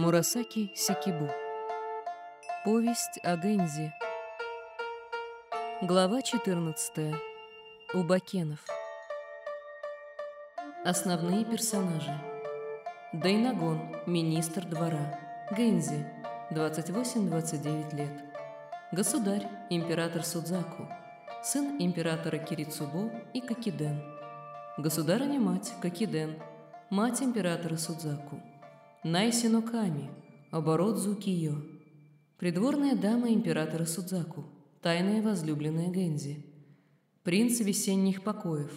Мурасаки Сикибу. Повесть о Гэнзи. Глава 14. У Бакенов. Основные персонажи. Дайнагон, министр двора. Гэнзи, 28-29 лет. Государь, император Судзаку. Сын императора Кирицубо и Кокиден. Государыня-мать Кокиден. Мать императора Судзаку. Найсино Ками, оборот Зукиё. Придворная дама императора Судзаку, тайная возлюбленная Гэнзи. Принц весенних покоев,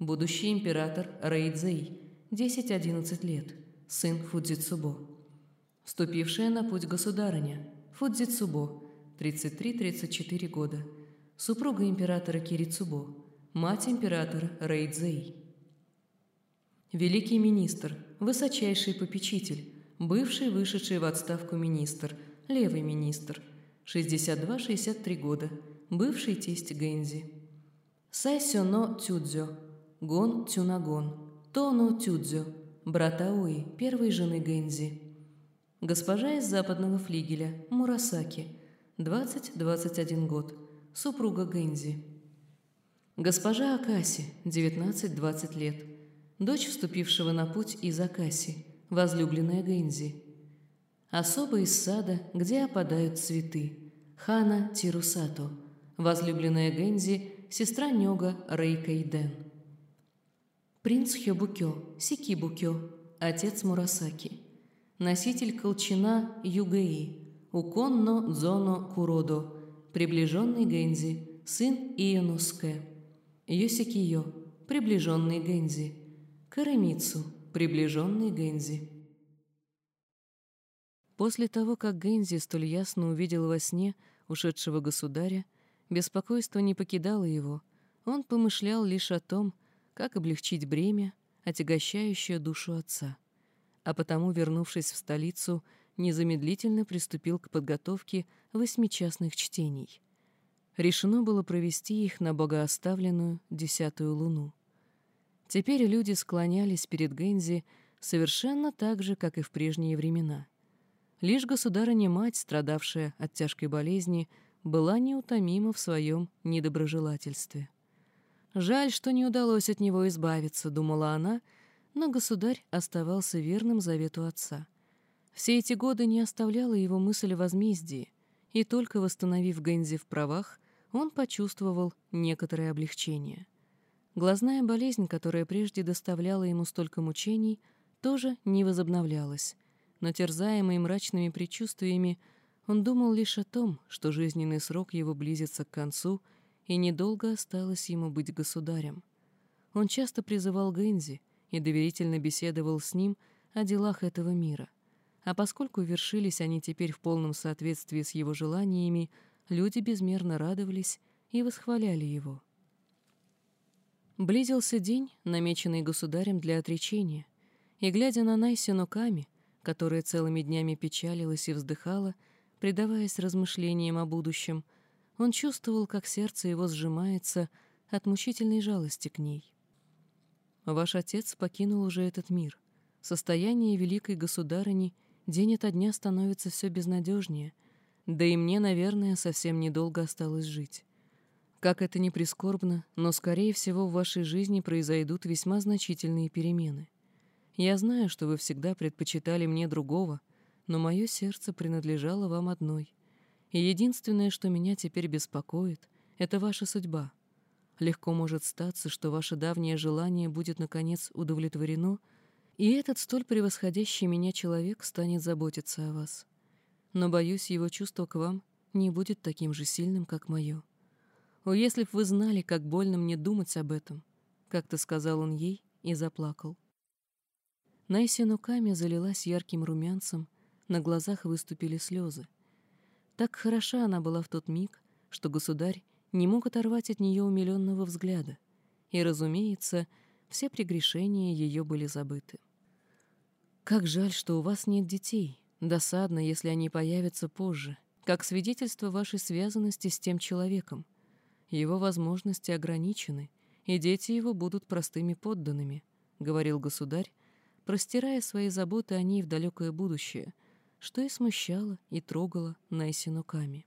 будущий император Рейдзей, 10-11 лет, сын Фудзицубо. Вступившая на путь государыня, Фудзицубо, 33-34 года, супруга императора Кирицубо, мать императора Рейдзей. Великий министр, высочайший попечитель, бывший вышедший в отставку министр, левый министр, 62-63 года, бывший тесть Гэнзи. Сайсё но Тюдзё, Гон Тюнагон, Тоно Тюдзё, брат Аои, первой жены Гэнзи. Госпожа из западного флигеля, Мурасаки, 20-21 год, супруга Гэнзи. Госпожа Акаси, 19-20 лет, дочь вступившего на путь из Акаси, возлюбленная Гэнзи. Особо из сада, где опадают цветы, Хана Тирусато, возлюбленная Гэнзи, сестра Нёга Рейкайден. Принц Хёбукё, Сикибукё, отец Мурасаки. Носитель колчана Югэи, Уконно Дзоно Куродо, приближенный Гэнзи, сын Иенуске. Йосикиё, приближенный Гэнзи. Каремицу, приближенный Гэнзи. После того, как Гэнзи столь ясно увидел во сне ушедшего государя, беспокойство не покидало его, он помышлял лишь о том, как облегчить бремя, отягощающее душу отца. А потому, вернувшись в столицу, незамедлительно приступил к подготовке восьмичастных чтений. Решено было провести их на богооставленную десятую луну. Теперь люди склонялись перед Гэнзи совершенно так же, как и в прежние времена. Лишь государыня-мать, страдавшая от тяжкой болезни, была неутомима в своем недоброжелательстве. «Жаль, что не удалось от него избавиться», — думала она, но государь оставался верным завету отца. Все эти годы не оставляла его мысль о возмездии, и только восстановив Гэнзи в правах, он почувствовал некоторое облегчение — Глазная болезнь, которая прежде доставляла ему столько мучений, тоже не возобновлялась, но терзаемый мрачными предчувствиями, он думал лишь о том, что жизненный срок его близится к концу, и недолго осталось ему быть государем. Он часто призывал Гэнзи и доверительно беседовал с ним о делах этого мира. А поскольку вершились они теперь в полном соответствии с его желаниями, люди безмерно радовались и восхваляли его. Близился день, намеченный государем для отречения, и, глядя на Найсину Ками, которая целыми днями печалилась и вздыхала, предаваясь размышлениям о будущем, он чувствовал, как сердце его сжимается от мучительной жалости к ней. Ваш отец покинул уже этот мир. Состояние великой государыни день ото дня становится все безнадежнее, да и мне, наверное, совсем недолго осталось жить. Как это ни прискорбно, но, скорее всего, в вашей жизни произойдут весьма значительные перемены. Я знаю, что вы всегда предпочитали мне другого, но мое сердце принадлежало вам одной. И единственное, что меня теперь беспокоит, это ваша судьба. Легко может статься, что ваше давнее желание будет, наконец, удовлетворено, и этот столь превосходящий меня человек станет заботиться о вас. Но, боюсь, его чувство к вам не будет таким же сильным, как мое. «О, если б вы знали, как больно мне думать об этом!» — как-то сказал он ей и заплакал. Найси Нуками залилась ярким румянцем, на глазах выступили слезы. Так хороша она была в тот миг, что государь не мог оторвать от нее умиленного взгляда, и, разумеется, все прегрешения ее были забыты. «Как жаль, что у вас нет детей. Досадно, если они появятся позже, как свидетельство вашей связанности с тем человеком», его возможности ограничены, и дети его будут простыми подданными», — говорил государь, простирая свои заботы о ней в далекое будущее, что и смущало и трогало Найсину Ками.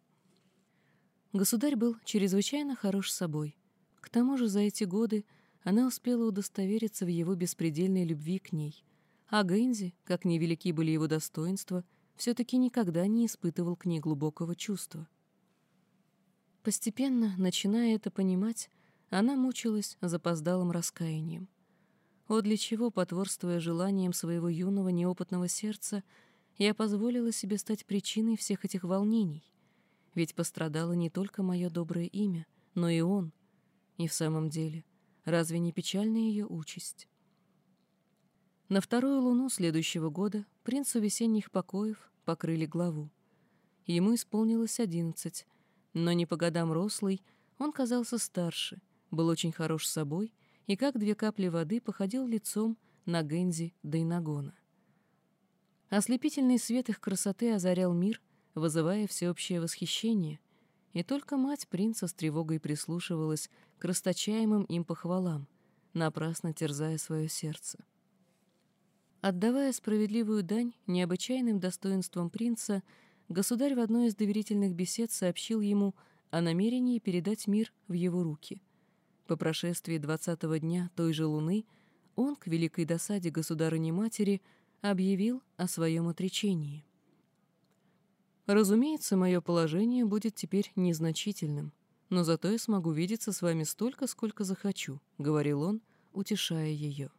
Государь был чрезвычайно хорош собой. К тому же за эти годы она успела удостовериться в его беспредельной любви к ней, а Гэнзи, как невелики были его достоинства, все-таки никогда не испытывал к ней глубокого чувства. Постепенно, начиная это понимать, она мучилась запоздалым раскаянием. О, для чего, потворствуя желаниям своего юного неопытного сердца, я позволила себе стать причиной всех этих волнений? Ведь пострадало не только мое доброе имя, но и он. И в самом деле, разве не печальная ее участь? На вторую луну следующего года принцу весенних покоев покрыли главу. Ему исполнилось одиннадцать, но не по годам рослый, он казался старше, был очень хорош собой и, как две капли воды, походил лицом на Гензи Дайнагона. Ослепительный свет их красоты озарял мир, вызывая всеобщее восхищение, и только мать принца с тревогой прислушивалась к расточаемым им похвалам, напрасно терзая свое сердце. Отдавая справедливую дань необычайным достоинствам принца, государь в одной из доверительных бесед сообщил ему о намерении передать мир в его руки — по прошествии двадцатого дня той же луны он, к великой досаде государыни-матери, объявил о своем отречении. «Разумеется, мое положение будет теперь незначительным, но зато я смогу видеться с вами столько, сколько захочу», — говорил он, утешая ее.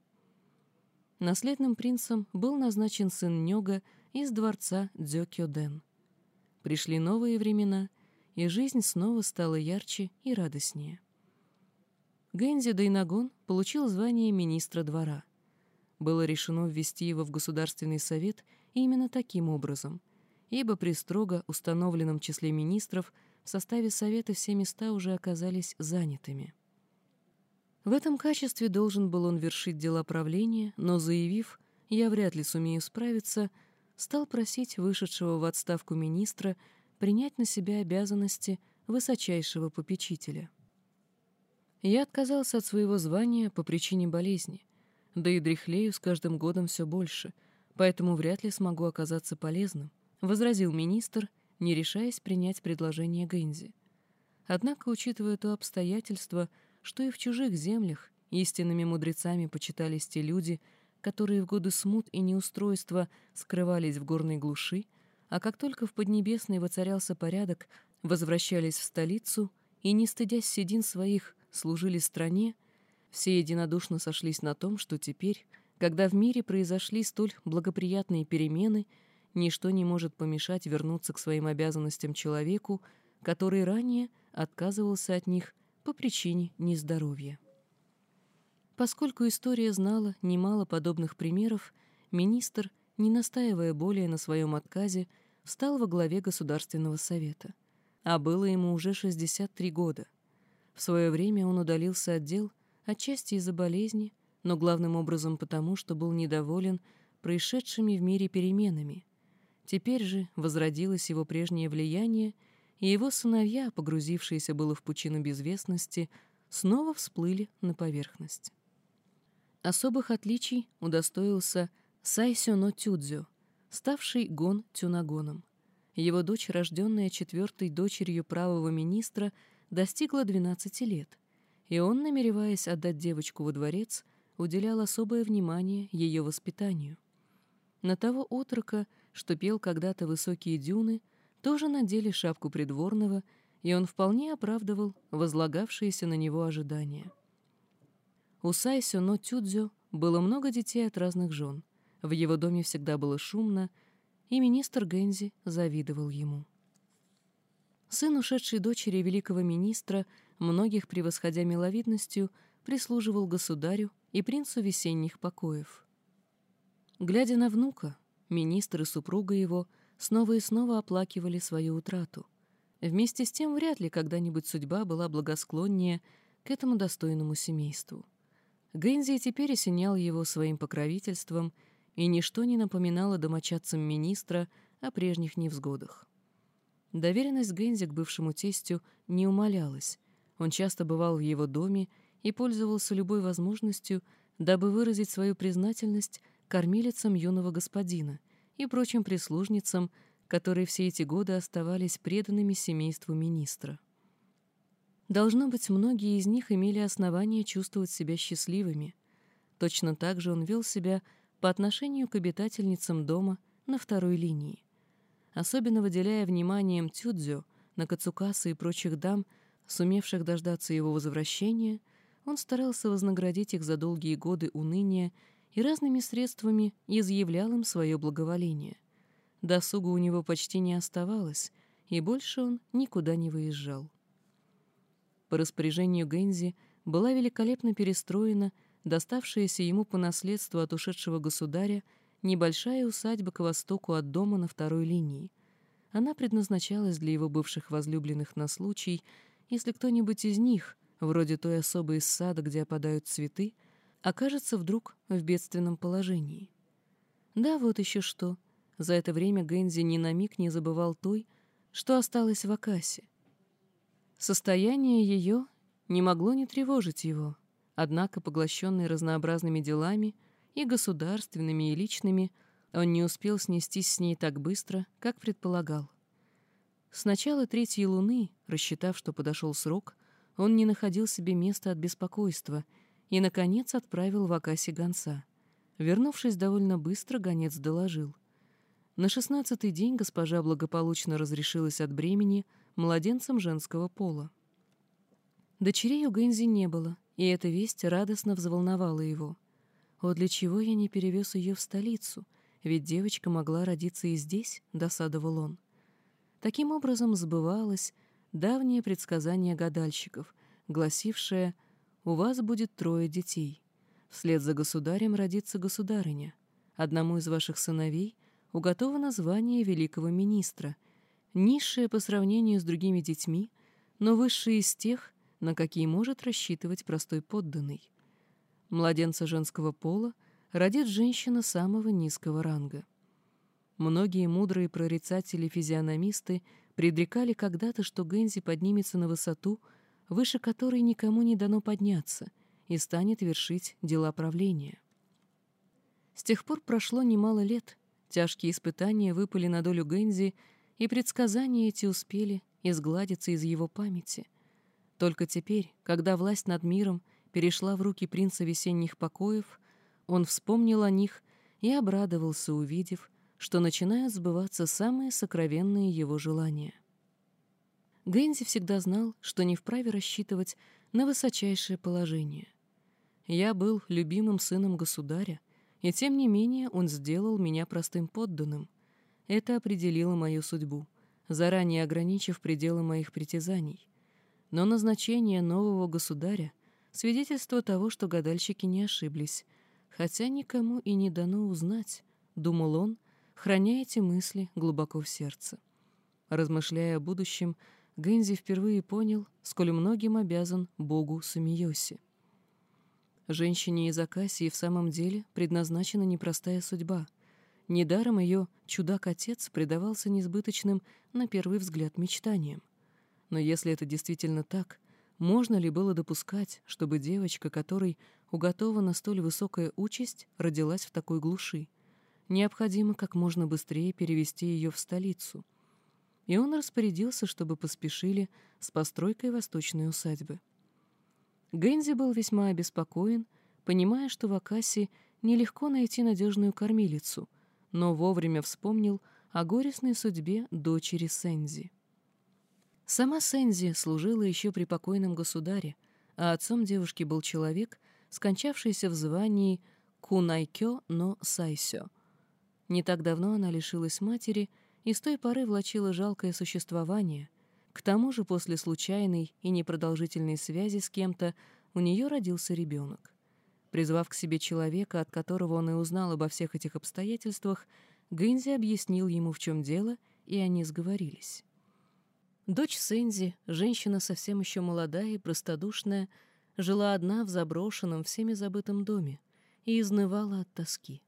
Наследным принцем был назначен сын Нёга из дворца Дзёкёден. Пришли новые времена, и жизнь снова стала ярче и радостнее. Гэнзи Дайнагон получил звание министра двора. Было решено ввести его в Государственный совет именно таким образом, ибо при строго установленном числе министров в составе совета все места уже оказались занятыми. В этом качестве должен был он вершить дела правления, но заявив «я вряд ли сумею справиться», стал просить вышедшего в отставку министра принять на себя обязанности высочайшего попечителя. Я отказался от своего звания по причине болезни, да и дряхлею с каждым годом все больше, поэтому вряд ли смогу оказаться полезным, — возразил министр, не решаясь принять предложение Гэнзи. Однако, учитывая то обстоятельство, что и в чужих землях истинными мудрецами почитались те люди, которые в годы смут и неустройства скрывались в горной глуши, а как только в Поднебесной воцарялся порядок, возвращались в столицу и, не стыдясь седин своих, служили стране, все единодушно сошлись на том, что теперь, когда в мире произошли столь благоприятные перемены, ничто не может помешать вернуться к своим обязанностям человеку, который ранее отказывался от них по причине нездоровья. Поскольку история знала немало подобных примеров, министр, не настаивая более на своем отказе, встал во главе Государственного совета. А было ему уже 63 года — в свое время он удалился от дел, отчасти из-за болезни, но главным образом потому, что был недоволен происшедшими в мире переменами. Теперь же возродилось его прежнее влияние, и его сыновья, погрузившиеся было в пучину безвестности, снова всплыли на поверхность. Особых отличий удостоился Сайсё но Тюдзю, ставший Гон Тюнагоном. Его дочь, рожденная четвертой дочерью правого министра, достигла 12 лет, и он, намереваясь отдать девочку во дворец, уделял особое внимание ее воспитанию. На того отрока, что пел когда-то высокие дюны, тоже надели шапку придворного, и он вполне оправдывал возлагавшиеся на него ожидания. У Сайсё но Тюдзё было много детей от разных жен. В его доме всегда было шумно, и министр Гэнзи завидовал ему сын ушедшей дочери великого министра, многих превосходя миловидностью, прислуживал государю и принцу весенних покоев. Глядя на внука, министр и супруга его снова и снова оплакивали свою утрату. Вместе с тем вряд ли когда-нибудь судьба была благосклоннее к этому достойному семейству. Гэнзи теперь осенял его своим покровительством, и ничто не напоминало домочадцам министра о прежних невзгодах. Доверенность Гэнзи к бывшему тестю не умалялась. Он часто бывал в его доме и пользовался любой возможностью, дабы выразить свою признательность кормилицам юного господина и прочим прислужницам, которые все эти годы оставались преданными семейству министра. Должно быть, многие из них имели основания чувствовать себя счастливыми. Точно так же он вел себя по отношению к обитательницам дома на второй линии. Особенно выделяя вниманием Тюдзю, Накацукаса и прочих дам, сумевших дождаться его возвращения, он старался вознаградить их за долгие годы уныния и разными средствами изъявлял им свое благоволение. Досуга у него почти не оставалось, и больше он никуда не выезжал. По распоряжению Гэнзи была великолепно перестроена доставшаяся ему по наследству от ушедшего государя небольшая усадьба к востоку от дома на второй линии. Она предназначалась для его бывших возлюбленных на случай, если кто-нибудь из них, вроде той особой из сада, где опадают цветы, окажется вдруг в бедственном положении. Да, вот еще что. За это время Гэнзи ни на миг не забывал той, что осталось в Акасе. Состояние ее не могло не тревожить его, однако, поглощенный разнообразными делами, и государственными, и личными, он не успел снестись с ней так быстро, как предполагал. С начала третьей луны, рассчитав, что подошел срок, он не находил себе места от беспокойства — и, наконец, отправил в Акаси гонца. Вернувшись довольно быстро, гонец доложил. На шестнадцатый день госпожа благополучно разрешилась от бремени младенцем женского пола. Дочерей у Гэнзи не было, и эта весть радостно взволновала его. «О, для чего я не перевез ее в столицу? Ведь девочка могла родиться и здесь», — досадовал он. Таким образом сбывалось давнее предсказание гадальщиков, гласившее — у вас будет трое детей. Вслед за государем родится государыня. Одному из ваших сыновей уготовано звание великого министра, низшее по сравнению с другими детьми, но высшее из тех, на какие может рассчитывать простой подданный. Младенца женского пола родит женщина самого низкого ранга. Многие мудрые прорицатели-физиономисты предрекали когда-то, что Гензи поднимется на высоту — выше которой никому не дано подняться, и станет вершить дела правления. С тех пор прошло немало лет, тяжкие испытания выпали на долю Гэнзи, и предсказания эти успели изгладиться из его памяти. Только теперь, когда власть над миром перешла в руки принца весенних покоев, он вспомнил о них и обрадовался, увидев, что начинают сбываться самые сокровенные его желания. Гэнзи всегда знал, что не вправе рассчитывать на высочайшее положение. Я был любимым сыном государя, и тем не менее он сделал меня простым подданным. Это определило мою судьбу, заранее ограничив пределы моих притязаний. Но назначение нового государя — свидетельство того, что гадальщики не ошиблись, хотя никому и не дано узнать, — думал он, храня эти мысли глубоко в сердце. Размышляя о будущем, Гэнзи впервые понял, сколь многим обязан богу Сумиоси. Женщине из Акасии в самом деле предназначена непростая судьба. Недаром ее чудак-отец предавался несбыточным на первый взгляд мечтаниям. Но если это действительно так, можно ли было допускать, чтобы девочка, которой уготована столь высокая участь, родилась в такой глуши? Необходимо как можно быстрее перевести ее в столицу — и он распорядился, чтобы поспешили с постройкой восточной усадьбы. Гэнзи был весьма обеспокоен, понимая, что в Акасе нелегко найти надежную кормилицу, но вовремя вспомнил о горестной судьбе дочери Сензи. Сама Сензи служила еще при покойном государе, а отцом девушки был человек, скончавшийся в звании Кунайкё но Сайсё. Не так давно она лишилась матери — и с той поры влачила жалкое существование. К тому же после случайной и непродолжительной связи с кем-то у нее родился ребенок. Призвав к себе человека, от которого он и узнал обо всех этих обстоятельствах, Гэнзи объяснил ему, в чем дело, и они сговорились. Дочь Сэнзи, женщина совсем еще молодая и простодушная, жила одна в заброшенном, всеми забытом доме и изнывала от тоски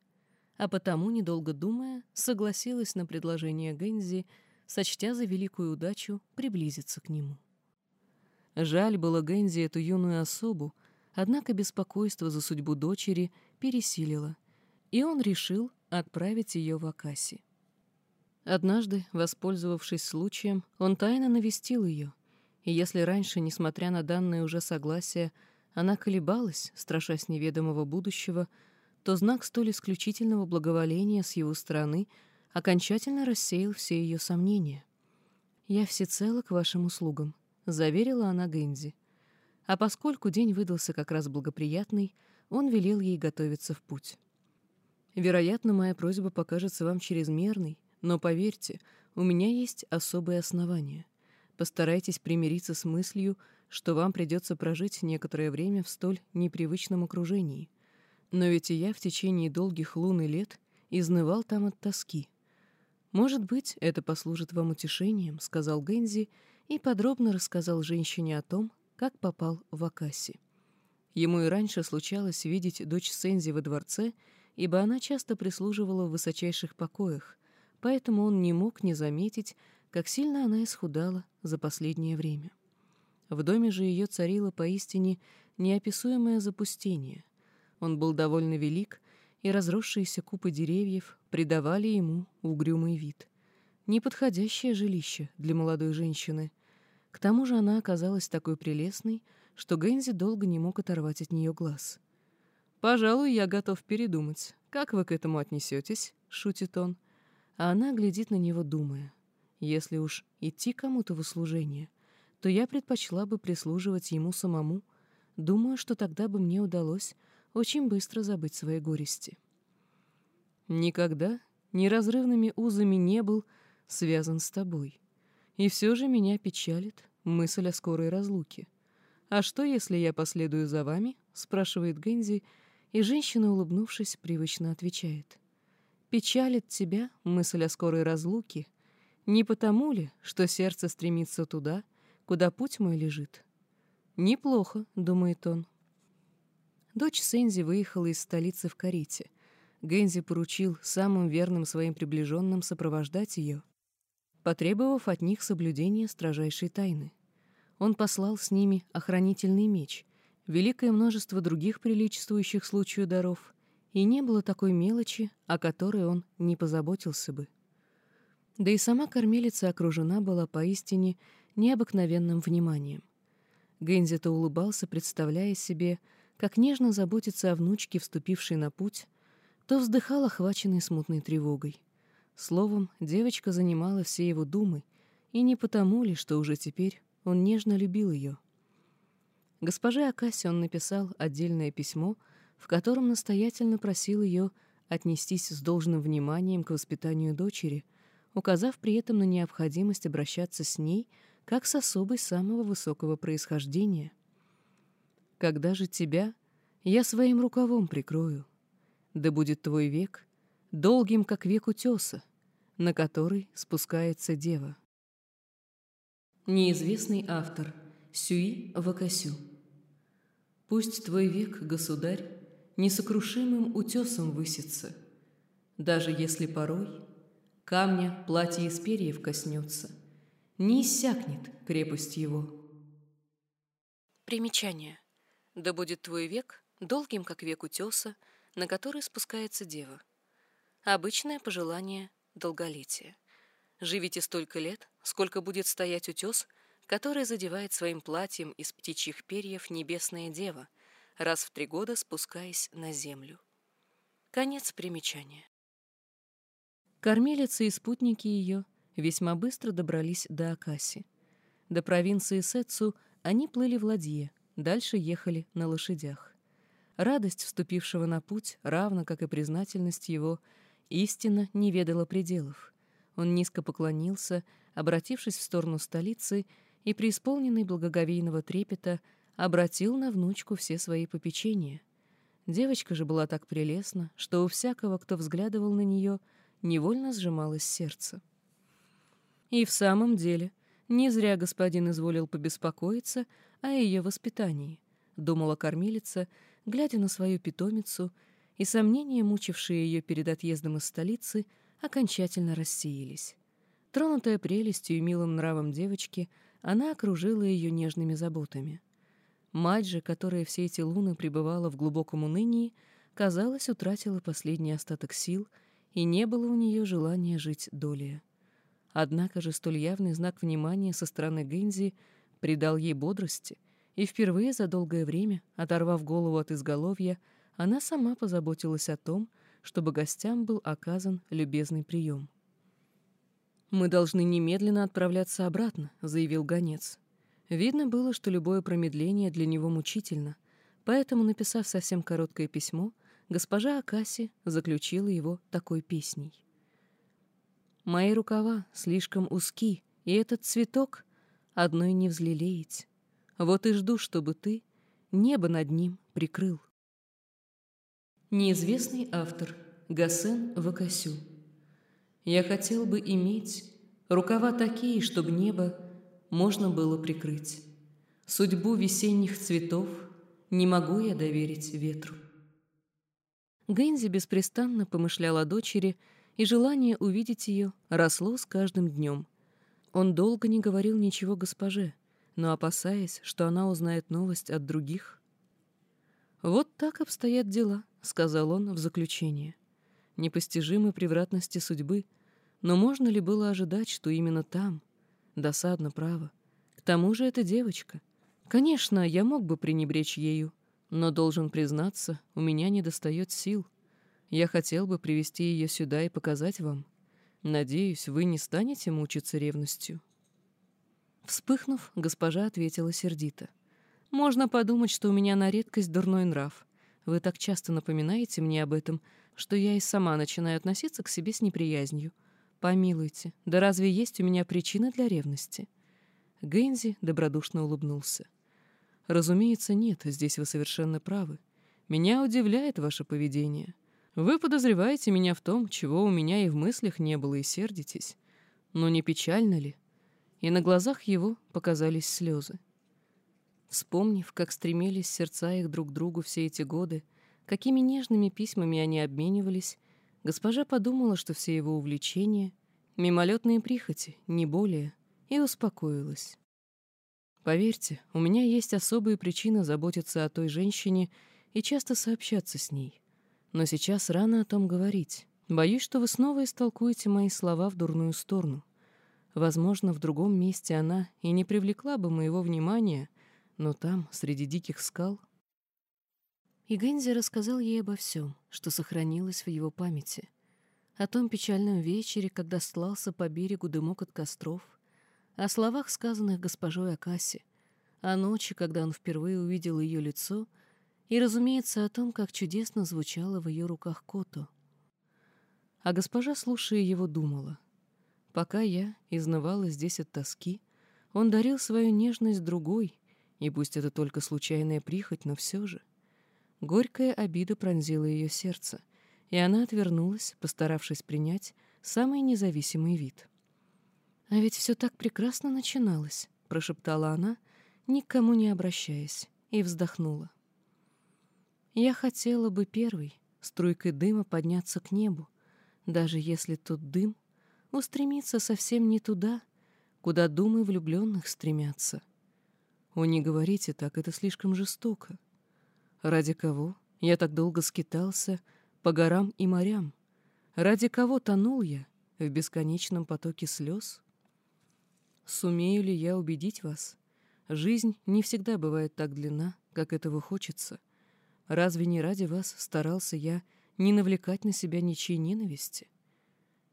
а потому, недолго думая, согласилась на предложение Гэнзи, сочтя за великую удачу приблизиться к нему. Жаль было Гэнзи эту юную особу, однако беспокойство за судьбу дочери пересилило, и он решил отправить ее в Акаси. Однажды, воспользовавшись случаем, он тайно навестил ее, и если раньше, несмотря на данное уже согласие, она колебалась, страшась неведомого будущего, то знак столь исключительного благоволения с его стороны окончательно рассеял все ее сомнения. «Я всецело к вашим услугам», — заверила она Гэнзи. А поскольку день выдался как раз благоприятный, он велел ей готовиться в путь. Вероятно, моя просьба покажется вам чрезмерной, но поверьте, у меня есть особые основания. Постарайтесь примириться с мыслью, что вам придется прожить некоторое время в столь непривычном окружении. Но ведь и я в течение долгих лун и лет изнывал там от тоски. Может быть, это послужит вам утешением, сказал Гензи и подробно рассказал женщине о том, как попал в Акаси. Ему и раньше случалось видеть дочь Сензи во дворце ибо она часто прислуживала в высочайших покоях, поэтому он не мог не заметить, как сильно она исхудала за последнее время. В доме же ее царило поистине неописуемое запустение. Он был довольно велик, и разросшиеся купы деревьев придавали ему угрюмый вид. Неподходящее жилище для молодой женщины. К тому же она оказалась такой прелестной, что Гэнзи долго не мог оторвать от нее глаз. «Пожалуй, я готов передумать. Как вы к этому отнесетесь?» — шутит он. А она глядит на него, думая. «Если уж идти кому-то в услужение, то я предпочла бы прислуживать ему самому. Думаю, что тогда бы мне удалось очень быстро забыть свои горести». «Никогда неразрывными узами не был связан с тобой. И все же меня печалит мысль о скорой разлуке. А что, если я последую за вами?» — спрашивает Гэнзи, — и женщина, улыбнувшись, привычно отвечает. «Печалит тебя мысль о скорой разлуке, не потому ли, что сердце стремится туда, куда путь мой лежит?» «Неплохо», — думает он. Дочь Сензи выехала из столицы в карете. Гензи поручил самым верным своим приближенным сопровождать ее, потребовав от них соблюдения строжайшей тайны. Он послал с ними охранительный меч, великое множество других приличествующих случаю даров, и не было такой мелочи, о которой он не позаботился бы. Да и сама кормилица окружена была поистине необыкновенным вниманием. Гензи-то улыбался, представляя себе, как нежно заботится о внучке, вступившей на путь, то вздыхал, охваченный смутной тревогой. Словом, девочка занимала все его думы, и не потому ли, что уже теперь он нежно любил ее. Госпоже Акаси он написал отдельное письмо, в котором настоятельно просил ее отнестись с должным вниманием к воспитанию дочери, указав при этом на необходимость обращаться с ней как с особой самого высокого происхождения. «Когда же тебя я своим рукавом прикрою? Да будет твой век долгим, как век утеса, на который спускается дева». Неизвестный автор Сюи Вакасю Пусть твой век, государь, несокрушимым утесом высится, даже если порой камня платье из перьев коснется, не иссякнет крепость его. Примечание. Да будет твой век долгим, как век утеса, на который спускается дева. Обычное пожелание долголетия. Живите столько лет, сколько будет стоять утес — который задевает своим платьем из птичьих перьев небесная дева, раз в три года спускаясь на землю. Конец примечания. Кормилица и спутники ее весьма быстро добрались до Акаси. До провинции Сетсу они плыли в ладье, дальше ехали на лошадях. Радость вступившего на путь, равно как и признательность его, истинно не ведала пределов. Он низко поклонился, обратившись в сторону столицы, и, преисполненный благоговейного трепета, обратил на внучку все свои попечения. Девочка же была так прелестна, что у всякого, кто взглядывал на нее, невольно сжималось сердце. И в самом деле, не зря господин изволил побеспокоиться о ее воспитании, думала кормилица, глядя на свою питомицу, и сомнения, мучившие ее перед отъездом из столицы, окончательно рассеялись. Тронутая прелестью и милым нравом девочки — она окружила ее нежными заботами. Мать же, которая все эти луны пребывала в глубоком унынии, казалось, утратила последний остаток сил, и не было у нее желания жить долее. Однако же столь явный знак внимания со стороны Гэнзи придал ей бодрости, и впервые за долгое время, оторвав голову от изголовья, она сама позаботилась о том, чтобы гостям был оказан любезный прием. «Мы должны немедленно отправляться обратно», — заявил гонец. Видно было, что любое промедление для него мучительно, поэтому, написав совсем короткое письмо, госпожа Акаси заключила его такой песней. «Мои рукава слишком узки, и этот цветок одной не взлелеять. Вот и жду, чтобы ты небо над ним прикрыл». Неизвестный автор Гасен Вакасю Я хотел бы иметь рукава такие, чтобы небо можно было прикрыть. Судьбу весенних цветов не могу я доверить ветру. Гэнзи беспрестанно помышлял о дочери, и желание увидеть ее росло с каждым днем. Он долго не говорил ничего госпоже, но опасаясь, что она узнает новость от других. «Вот так обстоят дела», — сказал он в заключение. «Непостижимы превратности судьбы, но можно ли было ожидать, что именно там? Досадно, право. К тому же это девочка. Конечно, я мог бы пренебречь ею, но, должен признаться, у меня недостает сил. Я хотел бы привести ее сюда и показать вам. Надеюсь, вы не станете мучиться ревностью». Вспыхнув, госпожа ответила сердито. «Можно подумать, что у меня на редкость дурной нрав. Вы так часто напоминаете мне об этом, что я и сама начинаю относиться к себе с неприязнью. Помилуйте, да разве есть у меня причина для ревности?» Гэнзи добродушно улыбнулся. «Разумеется, нет, здесь вы совершенно правы. Меня удивляет ваше поведение. Вы подозреваете меня в том, чего у меня и в мыслях не было, и сердитесь. Но не печально ли?» И на глазах его показались слезы. Вспомнив, как стремились сердца их друг к другу все эти годы, какими нежными письмами они обменивались, госпожа подумала, что все его увлечения — мимолетные прихоти, не более, и успокоилась. Поверьте, у меня есть особые причины заботиться о той женщине и часто сообщаться с ней. Но сейчас рано о том говорить. Боюсь, что вы снова истолкуете мои слова в дурную сторону. Возможно, в другом месте она и не привлекла бы моего внимания, но там, среди диких скал... И Гэнзи рассказал ей обо всем, что сохранилось в его памяти. О том печальном вечере, когда слался по берегу дымок от костров, о словах, сказанных госпожой Акаси, о ночи, когда он впервые увидел ее лицо, и, разумеется, о том, как чудесно звучало в ее руках кото. А госпожа, слушая его, думала, пока я изнывала здесь от тоски, он дарил свою нежность другой, и пусть это только случайная прихоть, но все же. Горькая обида пронзила ее сердце, и она отвернулась, постаравшись принять самый независимый вид. «А ведь все так прекрасно начиналось», — прошептала она, никому не обращаясь, и вздохнула. «Я хотела бы первой, струйкой дыма, подняться к небу, даже если тот дым устремится совсем не туда, куда думы влюбленных стремятся. О, не говорите так, это слишком жестоко. Ради кого я так долго скитался по горам и морям? Ради кого тонул я в бесконечном потоке слез?» Сумею ли я убедить вас? Жизнь не всегда бывает так длинна, как этого хочется. Разве не ради вас старался я не навлекать на себя ничьей ненависти?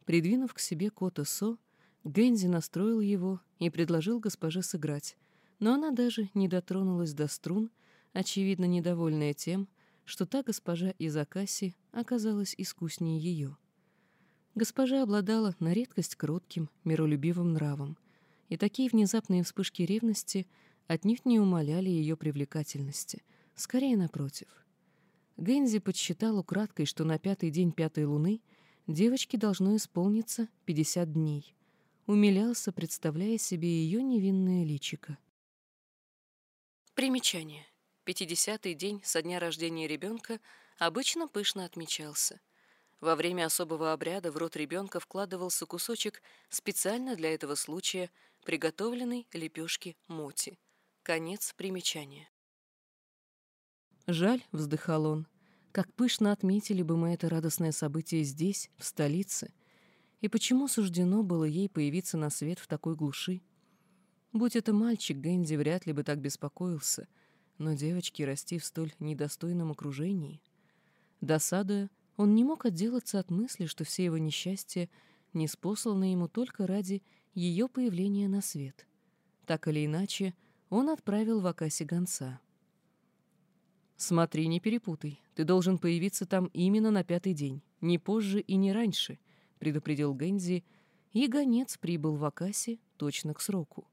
Придвинув к себе кота Со, Гэнзи настроил его и предложил госпоже сыграть, но она даже не дотронулась до струн, очевидно недовольная тем, что та госпожа из Акаси оказалась искуснее ее. Госпожа обладала на редкость кротким, миролюбивым нравом — и такие внезапные вспышки ревности отнюдь не умаляли ее привлекательности, скорее напротив. Гэнзи подсчитал украдкой, что на пятый день пятой луны девочке должно исполниться 50 дней. Умилялся, представляя себе ее невинное личико. Примечание. Пятидесятый день со дня рождения ребенка обычно пышно отмечался — во время особого обряда в рот ребенка вкладывался кусочек специально для этого случая приготовленной лепешки моти. Конец примечания. «Жаль», — вздыхал он, — Как пышно отметили бы мы это радостное событие здесь, в столице, и почему суждено было ей появиться на свет в такой глуши? Будь это мальчик, Гэнди вряд ли бы так беспокоился, но девочки расти в столь недостойном окружении. Досадуя, он не мог отделаться от мысли, что все его несчастья не спосланы ему только ради ее появления на свет. Так или иначе, он отправил в Акаси гонца. «Смотри, не перепутай. Ты должен появиться там именно на пятый день, не позже и не раньше», — предупредил Гэнзи, и гонец прибыл в Акаси точно к сроку.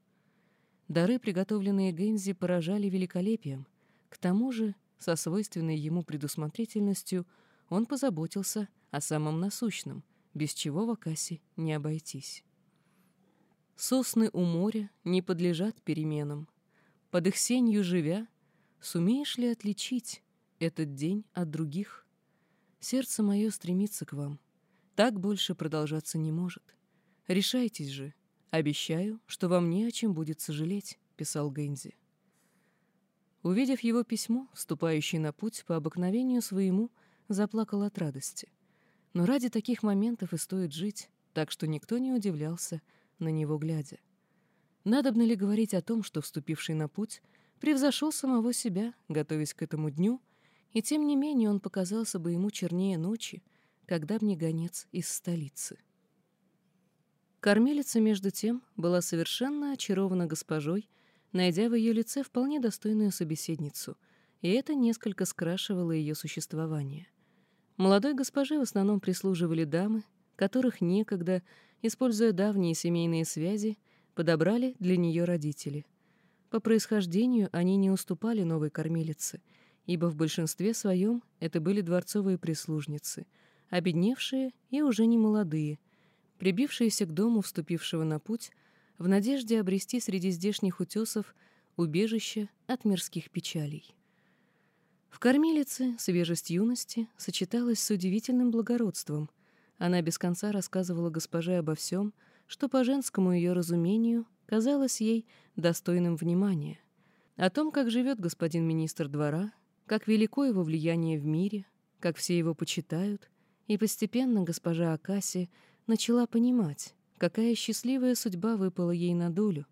Дары, приготовленные Гэнзи, поражали великолепием. К тому же, со свойственной ему предусмотрительностью, он позаботился о самом насущном, без чего в Акасе не обойтись. Сосны у моря не подлежат переменам. Под их сенью живя, сумеешь ли отличить этот день от других? Сердце мое стремится к вам. Так больше продолжаться не может. Решайтесь же. Обещаю, что вам не о чем будет сожалеть, писал Гэнзи. Увидев его письмо, вступающий на путь по обыкновению своему, заплакал от радости. Но ради таких моментов и стоит жить, так что никто не удивлялся, на него глядя. Надобно ли говорить о том, что вступивший на путь превзошел самого себя, готовясь к этому дню, и тем не менее он показался бы ему чернее ночи, когда б не гонец из столицы. Кормилица, между тем, была совершенно очарована госпожой, найдя в ее лице вполне достойную собеседницу, и это несколько скрашивало ее существование — Молодой госпоже в основном прислуживали дамы, которых некогда, используя давние семейные связи, подобрали для нее родители. По происхождению они не уступали новой кормилице, ибо в большинстве своем это были дворцовые прислужницы, обедневшие и уже не молодые, прибившиеся к дому вступившего на путь в надежде обрести среди здешних утесов убежище от мирских печалей. В кормилице свежесть юности сочеталась с удивительным благородством. Она без конца рассказывала госпоже обо всем, что по женскому ее разумению казалось ей достойным внимания. О том, как живет господин министр двора, как велико его влияние в мире, как все его почитают, и постепенно госпожа Акаси начала понимать, какая счастливая судьба выпала ей на долю,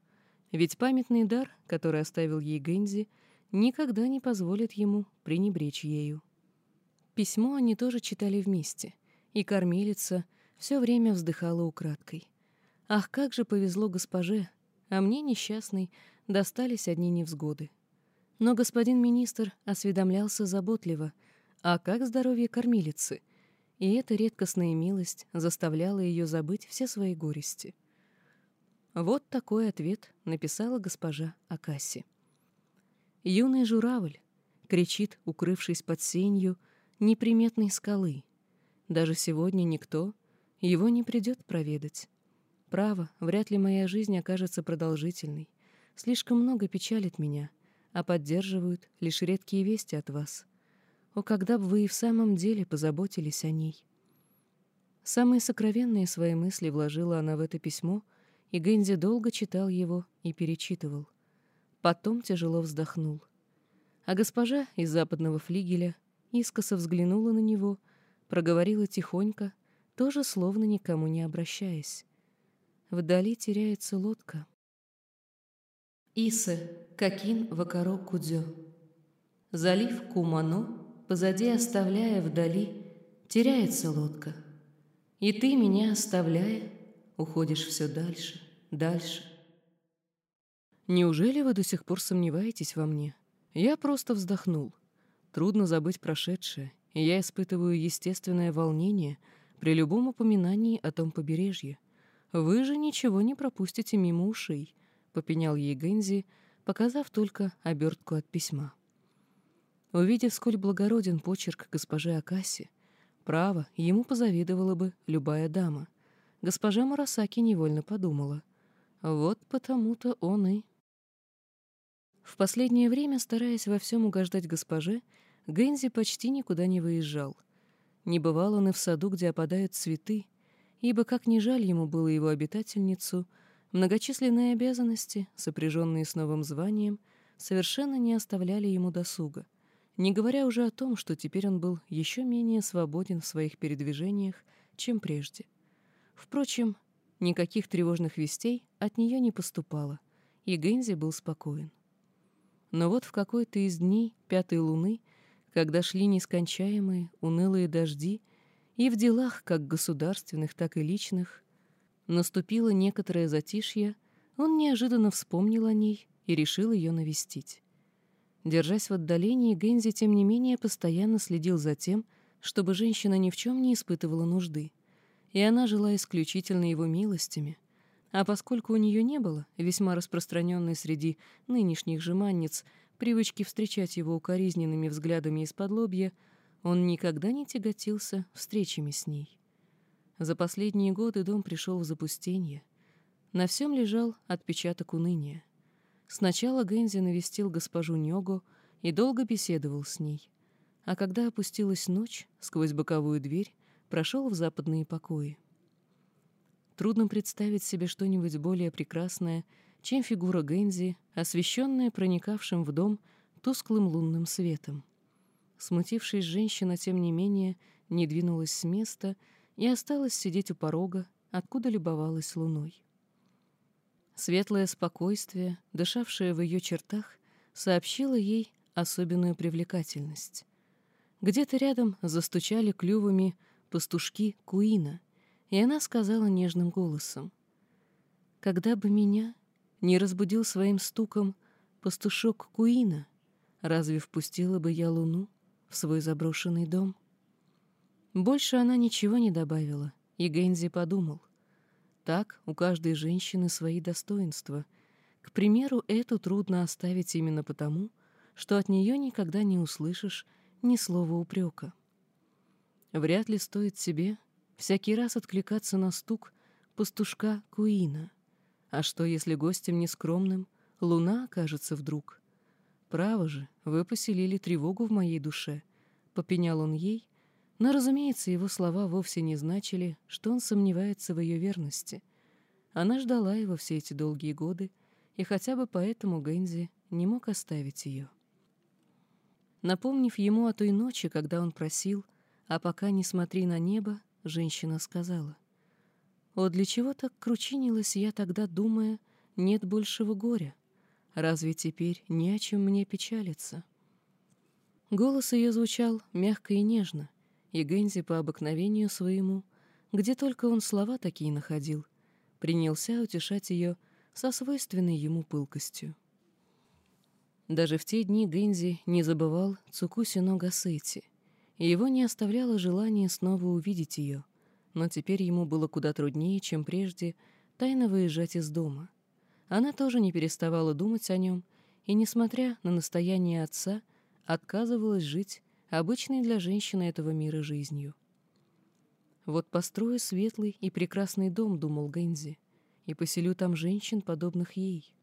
ведь памятный дар, который оставил ей Гэнзи — никогда не позволит ему пренебречь ею. Письмо они тоже читали вместе, и кормилица все время вздыхала украдкой. Ах, как же повезло госпоже, а мне, несчастной, достались одни невзгоды. Но господин министр осведомлялся заботливо, а как здоровье кормилицы, и эта редкостная милость заставляла ее забыть все свои горести. Вот такой ответ написала госпожа Акаси. Юный журавль кричит, укрывшись под сенью неприметной скалы. Даже сегодня никто его не придет проведать. Право, вряд ли моя жизнь окажется продолжительной. Слишком много печалит меня, а поддерживают лишь редкие вести от вас. О, когда бы вы и в самом деле позаботились о ней. Самые сокровенные свои мысли вложила она в это письмо, и Гэнзи долго читал его и перечитывал. Потом тяжело вздохнул. А госпожа из западного флигеля искоса взглянула на него, проговорила тихонько, тоже словно никому не обращаясь. Вдали теряется лодка. Исе, Какин, Вакаро, Кудзё. Залив Кумано, позади оставляя вдали, теряется лодка. И ты, меня оставляя, уходишь все дальше, дальше. Неужели вы до сих пор сомневаетесь во мне? Я просто вздохнул. Трудно забыть прошедшее, и я испытываю естественное волнение при любом упоминании о том побережье. Вы же ничего не пропустите мимо ушей, попенял ей Гензи, показав только обертку от письма. Увидев, сколь благороден почерк госпожи Акаси, право, ему позавидовала бы любая дама. Госпожа Мурасаки невольно подумала. Вот потому-то он и в последнее время, стараясь во всем угождать госпоже, Гэнзи почти никуда не выезжал. Не бывал он и в саду, где опадают цветы, ибо, как ни жаль ему было его обитательницу, многочисленные обязанности, сопряженные с новым званием, совершенно не оставляли ему досуга. Не говоря уже о том, что теперь он был еще менее свободен в своих передвижениях, чем прежде. Впрочем, никаких тревожных вестей от нее не поступало, и Гензи был спокоен. Но вот в какой-то из дней пятой луны, когда шли нескончаемые, унылые дожди, и в делах как государственных, так и личных, наступило некоторое затишье, он неожиданно вспомнил о ней и решил ее навестить. Держась в отдалении, Гензи, тем не менее, постоянно следил за тем, чтобы женщина ни в чем не испытывала нужды, и она жила исключительно его милостями. А поскольку у нее не было, весьма распространенной среди нынешних жеманниц, привычки встречать его укоризненными взглядами из-под лобья, он никогда не тяготился встречами с ней. За последние годы дом пришел в запустение. На всем лежал отпечаток уныния. Сначала Гензи навестил госпожу Нёгу и долго беседовал с ней. А когда опустилась ночь, сквозь боковую дверь прошел в западные покои. Трудно представить себе что-нибудь более прекрасное, чем фигура Гензи, освещенная проникавшим в дом тусклым лунным светом. Смутившись, женщина, тем не менее, не двинулась с места и осталась сидеть у порога, откуда любовалась луной. Светлое спокойствие, дышавшее в ее чертах, сообщило ей особенную привлекательность. Где-то рядом застучали клювами пастушки Куина, и она сказала нежным голосом, «Когда бы меня не разбудил своим стуком пастушок Куина, разве впустила бы я луну в свой заброшенный дом?» Больше она ничего не добавила, и Гензи подумал, так у каждой женщины свои достоинства. К примеру, эту трудно оставить именно потому, что от нее никогда не услышишь ни слова упрека. Вряд ли стоит себе всякий раз откликаться на стук пастушка Куина. А что, если гостем нескромным луна окажется вдруг? Право же, вы поселили тревогу в моей душе, — попенял он ей, но, разумеется, его слова вовсе не значили, что он сомневается в ее верности. Она ждала его все эти долгие годы, и хотя бы поэтому Гэнзи не мог оставить ее. Напомнив ему о той ночи, когда он просил, а пока не смотри на небо, женщина сказала, «О, для чего так кручинилась я тогда, думая, нет большего горя? Разве теперь не о чем мне печалиться?» Голос ее звучал мягко и нежно, и Гензи по обыкновению своему, где только он слова такие находил, принялся утешать ее со свойственной ему пылкостью. Даже в те дни Гензи не забывал Цукусино Гасэти, и его не оставляло желание снова увидеть ее, но теперь ему было куда труднее, чем прежде, тайно выезжать из дома. Она тоже не переставала думать о нем, и, несмотря на настояние отца, отказывалась жить обычной для женщины этого мира жизнью. «Вот построю светлый и прекрасный дом», — думал Гэнзи, «и поселю там женщин, подобных ей.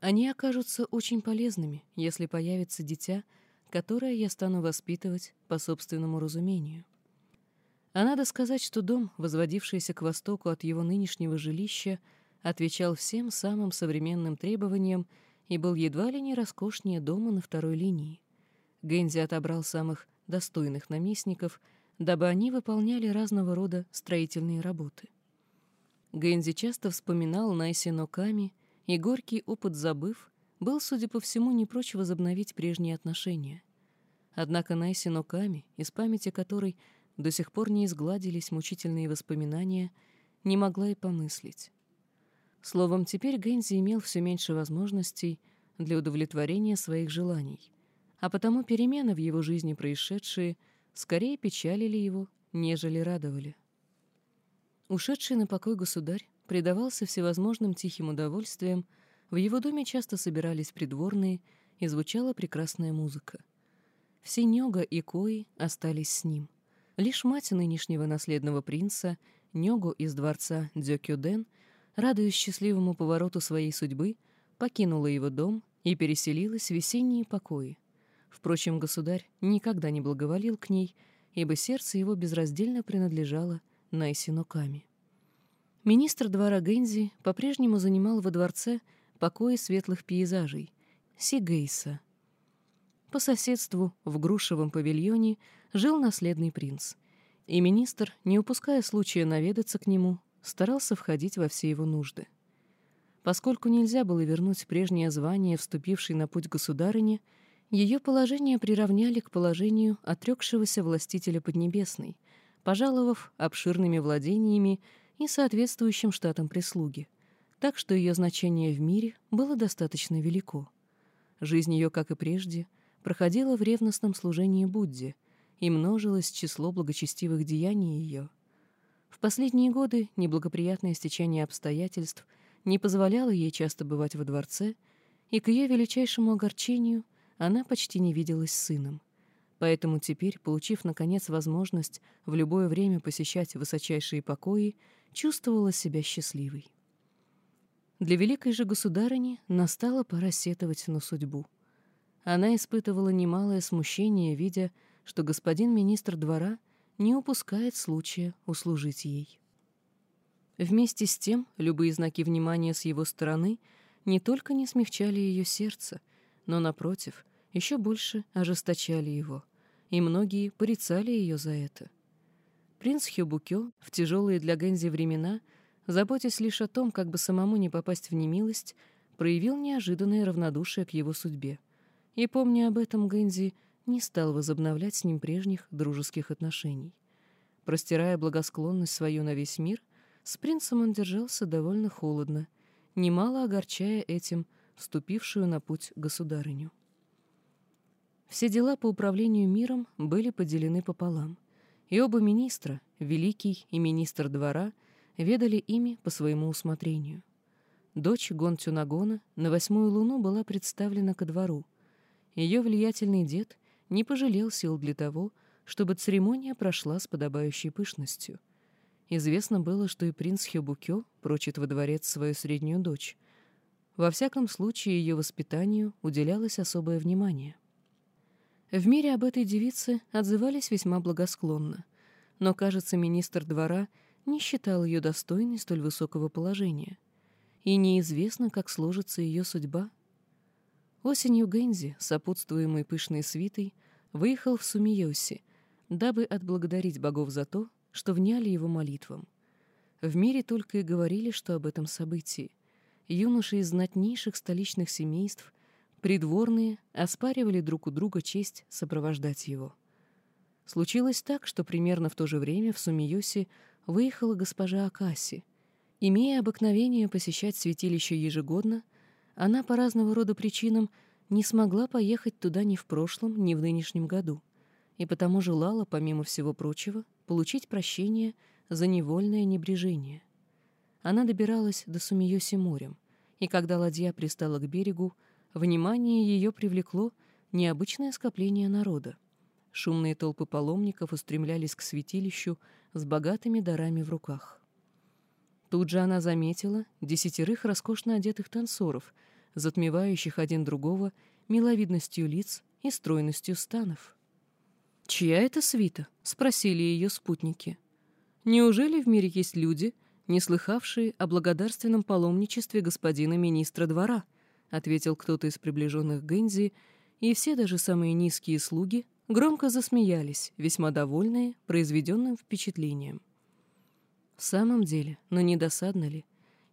Они окажутся очень полезными, если появится дитя, которое я стану воспитывать по собственному разумению». А надо сказать, что дом, возводившийся к востоку от его нынешнего жилища, отвечал всем самым современным требованиям и был едва ли не роскошнее дома на второй линии. Гэнзи отобрал самых достойных наместников, дабы они выполняли разного рода строительные работы. Гэнзи часто вспоминал Найси Ноками, и горький опыт забыв, был, судя по всему, не прочь возобновить прежние отношения. Однако Найси Ноками, из памяти которой до сих пор не изгладились мучительные воспоминания, не могла и помыслить. Словом, теперь Гэнзи имел все меньше возможностей для удовлетворения своих желаний а потому перемены в его жизни происшедшие скорее печалили его, нежели радовали. Ушедший на покой государь предавался всевозможным тихим удовольствиям, в его доме часто собирались придворные, и звучала прекрасная музыка. Все Нёга и Кои остались с ним. Лишь мать нынешнего наследного принца, Нёгу из дворца Дзёкюден, радуясь счастливому повороту своей судьбы, покинула его дом и переселилась в весенние покои. Впрочем, государь никогда не благоволил к ней, ибо сердце его безраздельно принадлежало Найсиноками. Министр двора Гензи по-прежнему занимал во дворце покои светлых пейзажей, Сигейса. по соседству в грушевом павильоне жил наследный принц, и министр, не упуская случая наведаться к нему, старался входить во все его нужды. Поскольку нельзя было вернуть прежнее звание, вступившей на путь государыне, ее положение приравняли к положению отрекшегося властителя Поднебесной, пожаловав обширными владениями и соответствующим штатам прислуги, так что ее значение в мире было достаточно велико. Жизнь ее, как и прежде, проходила в ревностном служении Будде, и множилось число благочестивых деяний ее. В последние годы неблагоприятное стечение обстоятельств не позволяло ей часто бывать во дворце, и к ее величайшему огорчению она почти не виделась с сыном. Поэтому теперь, получив, наконец, возможность в любое время посещать высочайшие покои, чувствовала себя счастливой. Для великой же государыни настала пора сетовать на судьбу. Она испытывала немалое смущение, видя, что господин министр двора не упускает случая услужить ей. Вместе с тем, любые знаки внимания с его стороны не только не смягчали ее сердце, но, напротив, еще больше ожесточали его, и многие порицали ее за это. Принц Хёбукё в тяжелые для Гэнзи времена — заботясь лишь о том, как бы самому не попасть в немилость, проявил неожиданное равнодушие к его судьбе. И, помня об этом, Гэнзи не стал возобновлять с ним прежних дружеских отношений. Простирая благосклонность свою на весь мир, с принцем он держался довольно холодно, немало огорчая этим вступившую на путь государыню. Все дела по управлению миром были поделены пополам, и оба министра, великий и министр двора — ведали ими по своему усмотрению. Дочь Гонтюнагона на восьмую луну была представлена ко двору. Ее влиятельный дед не пожалел сил для того, чтобы церемония прошла с подобающей пышностью. Известно было, что и принц Хёбукё прочит во дворец свою среднюю дочь. Во всяком случае, ее воспитанию уделялось особое внимание. В мире об этой девице отзывались весьма благосклонно, но, кажется, министр двора — не считал ее достойной столь высокого положения, и неизвестно, как сложится ее судьба. Осенью Гэнзи, сопутствуемый пышной свитой, выехал в Сумиоси, дабы отблагодарить богов за то, что вняли его молитвам. В мире только и говорили, что об этом событии. Юноши из знатнейших столичных семейств, придворные, оспаривали друг у друга честь сопровождать его. Случилось так, что примерно в то же время в Сумиоси выехала госпожа Акаси. Имея обыкновение посещать святилище ежегодно, она по разного рода причинам не смогла поехать туда ни в прошлом, ни в нынешнем году, и потому желала, помимо всего прочего, получить прощение за невольное небрежение. Она добиралась до Сумиоси морем, и когда ладья пристала к берегу, внимание ее привлекло необычное скопление народа. Шумные толпы паломников устремлялись к святилищу с богатыми дарами в руках. Тут же она заметила десятерых роскошно одетых танцоров, затмевающих один другого миловидностью лиц и стройностью станов. «Чья это свита?» — спросили ее спутники. «Неужели в мире есть люди, не слыхавшие о благодарственном паломничестве господина министра двора?» — ответил кто-то из приближенных Гэнзи, и все, даже самые низкие слуги, громко засмеялись, весьма довольные произведенным впечатлением. В самом деле, но не досадно ли,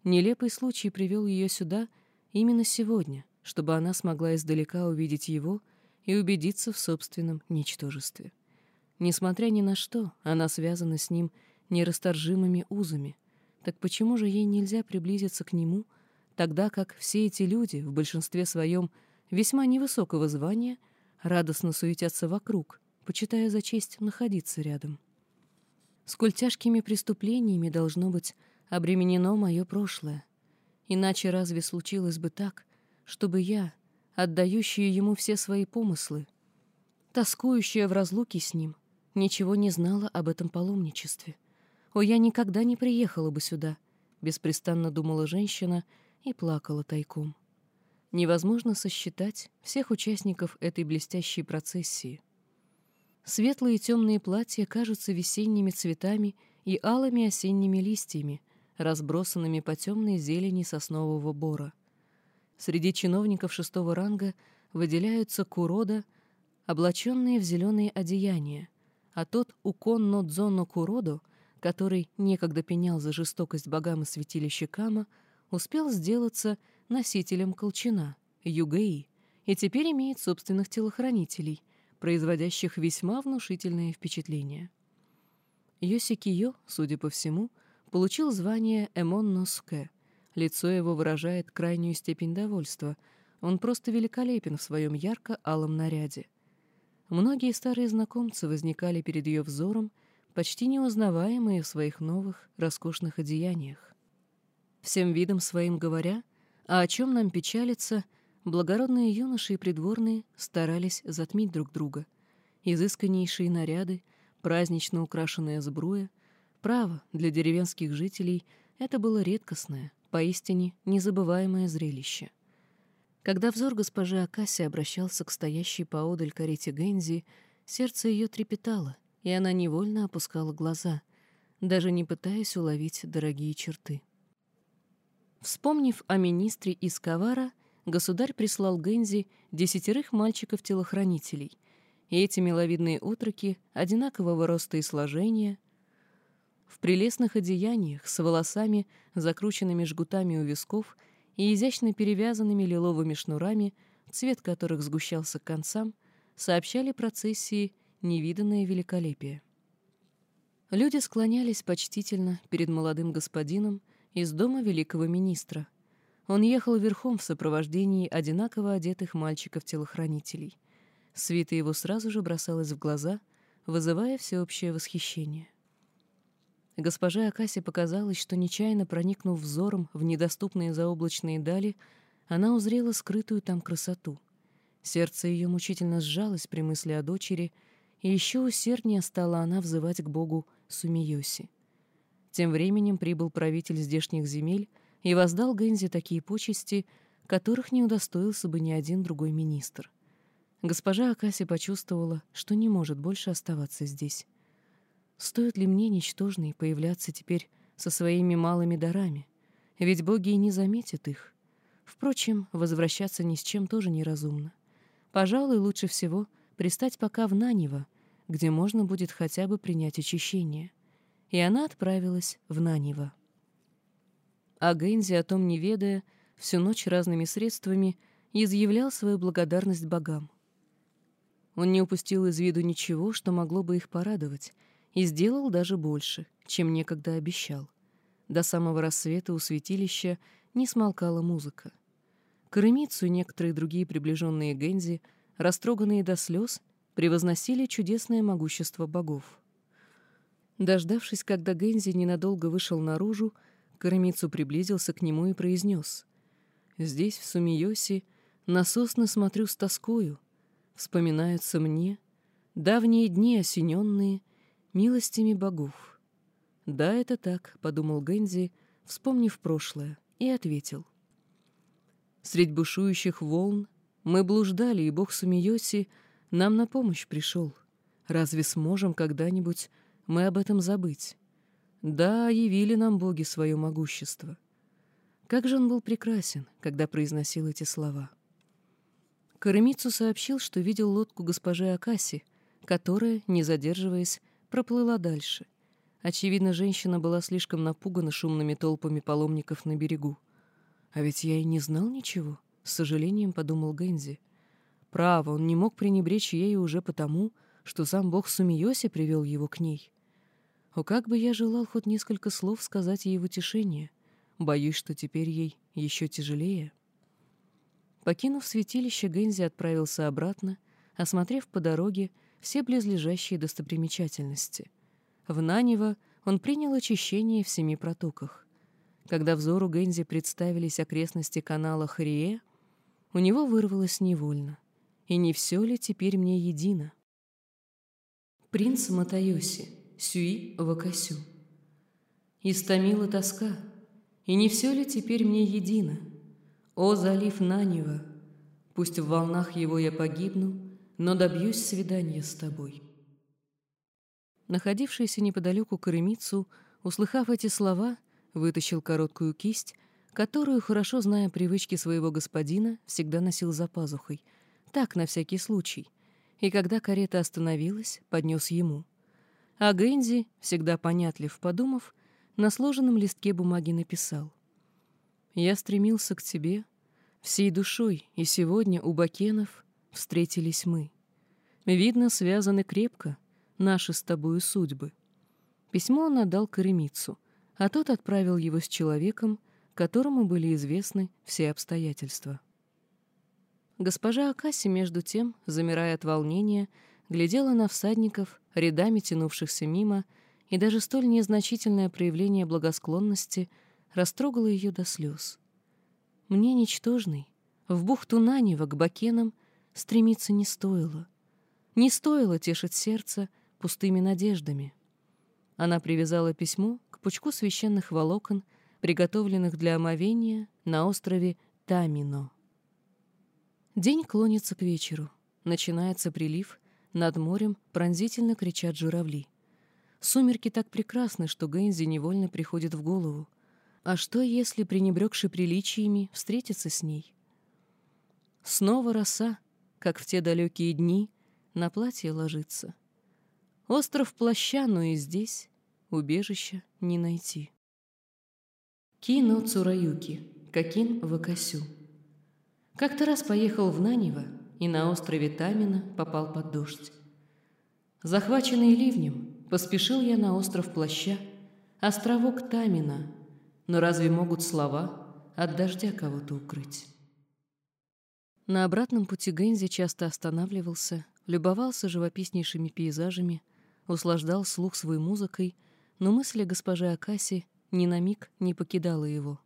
нелепый случай привел ее сюда именно сегодня, чтобы она смогла издалека увидеть его и убедиться в собственном ничтожестве. Несмотря ни на что, она связана с ним нерасторжимыми узами. Так почему же ей нельзя приблизиться к нему, тогда как все эти люди, в большинстве своем весьма невысокого звания, — радостно суетятся вокруг, почитая за честь находиться рядом. Сколь тяжкими преступлениями должно быть обременено мое прошлое. Иначе разве случилось бы так, чтобы я, отдающая ему все свои помыслы, тоскующая в разлуке с ним, ничего не знала об этом паломничестве? О, я никогда не приехала бы сюда, беспрестанно думала женщина и плакала тайком невозможно сосчитать всех участников этой блестящей процессии. Светлые и темные платья кажутся весенними цветами и алыми осенними листьями, разбросанными по темной зелени соснового бора. Среди чиновников шестого ранга выделяются Курода, облаченные в зеленые одеяния, а тот Укон Нодзоно Куродо, который некогда пенял за жестокость богам и святилища Кама, успел сделаться носителем колчана, Югэи, и теперь имеет собственных телохранителей, производящих весьма внушительное впечатление. Йосикиё, судя по всему, получил звание Эмон Носке. Лицо его выражает крайнюю степень довольства. Он просто великолепен в своем ярко-алом наряде. Многие старые знакомцы возникали перед ее взором, почти неузнаваемые в своих новых, роскошных одеяниях. Всем видом своим говоря, а о чем нам печалиться, благородные юноши и придворные старались затмить друг друга. Изысканнейшие наряды, празднично украшенная сбруя. Право, для деревенских жителей это было редкостное, поистине незабываемое зрелище. Когда взор госпожи Акаси обращался к стоящей поодаль карете Гензи, сердце ее трепетало, и она невольно опускала глаза, даже не пытаясь уловить дорогие черты. Вспомнив о министре из Кавара, государь прислал Гензи десятерых мальчиков-телохранителей, и эти миловидные утроки одинакового роста и сложения, в прелестных одеяниях с волосами, закрученными жгутами у висков — и изящно перевязанными лиловыми шнурами, цвет которых сгущался к концам, сообщали процессии невиданное великолепие. Люди склонялись почтительно перед молодым господином из дома великого министра. Он ехал верхом в сопровождении одинаково одетых мальчиков-телохранителей. Свита его сразу же бросалась в глаза, вызывая всеобщее восхищение. Госпоже Акасе показалось, что, нечаянно проникнув взором в недоступные заоблачные дали, она узрела скрытую там красоту. Сердце ее мучительно сжалось при мысли о дочери, и еще усерднее стала она взывать к богу Сумиоси. Тем временем прибыл правитель здешних земель и воздал Гэнзи такие почести, которых не удостоился бы ни один другой министр. Госпожа Акаси почувствовала, что не может больше оставаться здесь. Стоит ли мне, ничтожный, появляться теперь со своими малыми дарами? Ведь боги и не заметят их. Впрочем, возвращаться ни с чем тоже неразумно. Пожалуй, лучше всего пристать пока в Нанево, где можно будет хотя бы принять очищение. И она отправилась в Нанево. А Гэнзи, о том не ведая, всю ночь разными средствами изъявлял свою благодарность богам. Он не упустил из виду ничего, что могло бы их порадовать — и сделал даже больше, чем некогда обещал. До самого рассвета у святилища не смолкала музыка. Крымицу и некоторые другие приближенные Гензи, растроганные до слез, превозносили чудесное могущество богов. Дождавшись, когда Гензи ненадолго вышел наружу, Карамицу приблизился к нему и произнес. «Здесь, в Сумиоси, насосно смотрю с тоскою. Вспоминаются мне давние дни осененные — милостями богов. «Да, это так», — подумал Гэнзи, вспомнив прошлое, и ответил. «Средь бушующих волн мы блуждали, и бог Сумиоси нам на помощь пришел. Разве сможем когда-нибудь мы об этом забыть? Да, явили нам боги свое могущество. Как же он был прекрасен, когда произносил эти слова. Каремицу сообщил, что видел лодку госпожи Акаси, которая, не задерживаясь, проплыла дальше. Очевидно, женщина была слишком напугана шумными толпами паломников на берегу. «А ведь я и не знал ничего», — с сожалением подумал Гэнзи. Право, он не мог пренебречь ею уже потому, что сам бог Сумиоси привел его к ней. О, как бы я желал хоть несколько слов сказать ей в утешение. Боюсь, что теперь ей еще тяжелее. Покинув святилище, Гэнзи отправился обратно, осмотрев по дороге все близлежащие достопримечательности. В Нанево он принял очищение в семи протоках. Когда взору Гензи представились окрестности канала Харие, у него вырвалось невольно. И не все ли теперь мне едино? Принц Матайоси, Сюи Вакасю. Истомила тоска, и не все ли теперь мне едино? О, залив Нанева, пусть в волнах его я погибну, но добьюсь свидания с тобой». Находившийся неподалеку Каремицу, услыхав эти слова, вытащил короткую кисть, которую, хорошо зная привычки своего господина, всегда носил за пазухой, так, на всякий случай, и когда карета остановилась, поднес ему. А Гэнзи, всегда понятлив, подумав, на сложенном листке бумаги написал. «Я стремился к тебе всей душой, и сегодня у Бакенов встретились мы. Видно, связаны крепко наши с тобою судьбы». Письмо он отдал Коремицу, а тот отправил его с человеком, которому были известны все обстоятельства. Госпожа Акаси, между тем, замирая от волнения, глядела на всадников, рядами тянувшихся мимо, и даже столь незначительное проявление благосклонности растрогало ее до слез. Мне, ничтожный, в бухту Нанева к Бакенам стремиться не стоило. Не стоило тешить сердце пустыми надеждами. Она привязала письмо к пучку священных волокон, приготовленных для омовения на острове Тамино. День клонится к вечеру. Начинается прилив, над морем пронзительно кричат журавли. Сумерки так прекрасны, что Гэнзи невольно приходит в голову. А что, если, пренебрегши приличиями, встретиться с ней? Снова роса, как в те далекие дни, на платье ложится. Остров плаща, но и здесь убежища не найти. Кино Цураюки, Какин Вакасю. Как-то раз поехал в Нанево и на острове Тамина попал под дождь. Захваченный ливнем, поспешил я на остров Плаща, островок Тамина, но разве могут слова от дождя кого-то укрыть? На обратном пути Гэнзи часто останавливался, любовался живописнейшими пейзажами, услаждал слух своей музыкой, но мысли госпожи Акаси ни на миг не покидала его.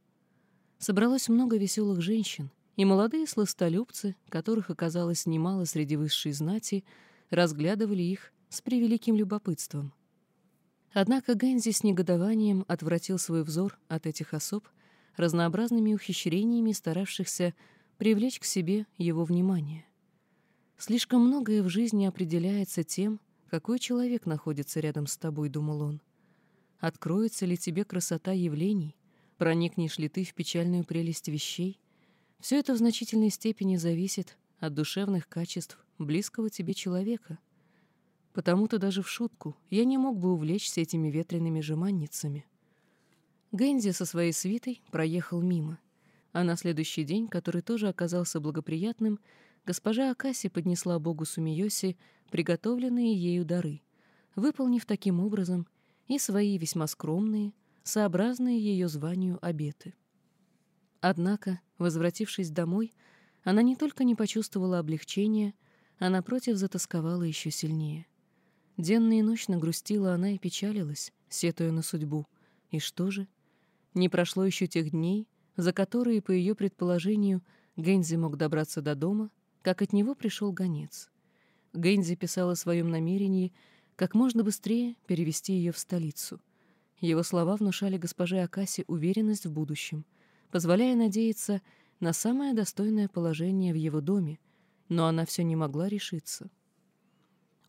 Собралось много веселых женщин, и молодые сластолюбцы, которых оказалось немало среди высшей знати, разглядывали их с превеликим любопытством. Однако Гэнзи с негодованием отвратил свой взор от этих особ, разнообразными ухищрениями старавшихся привлечь к себе его внимание. «Слишком многое в жизни определяется тем, какой человек находится рядом с тобой», — думал он. «Откроется ли тебе красота явлений, проникнешь ли ты в печальную прелесть вещей, все это в значительной степени зависит от душевных качеств близкого тебе человека. Потому-то даже в шутку я не мог бы увлечься этими ветреными жеманницами. Гэнзи со своей свитой проехал мимо, а на следующий день, который тоже оказался благоприятным, госпожа Акаси поднесла богу Сумиоси приготовленные ею дары, выполнив таким образом и свои весьма скромные, сообразные ее званию обеты. Однако, возвратившись домой, она не только не почувствовала облегчения, а напротив затасковала еще сильнее. Денно и ночно грустила она и печалилась, сетуя на судьбу. И что же? Не прошло еще тех дней, за которые, по ее предположению, Гэнзи мог добраться до дома, как от него пришел гонец. Гэнзи писал о своем намерении как можно быстрее перевести ее в столицу. Его слова внушали госпоже Акаси уверенность в будущем — позволяя надеяться на самое достойное положение в его доме, но она все не могла решиться.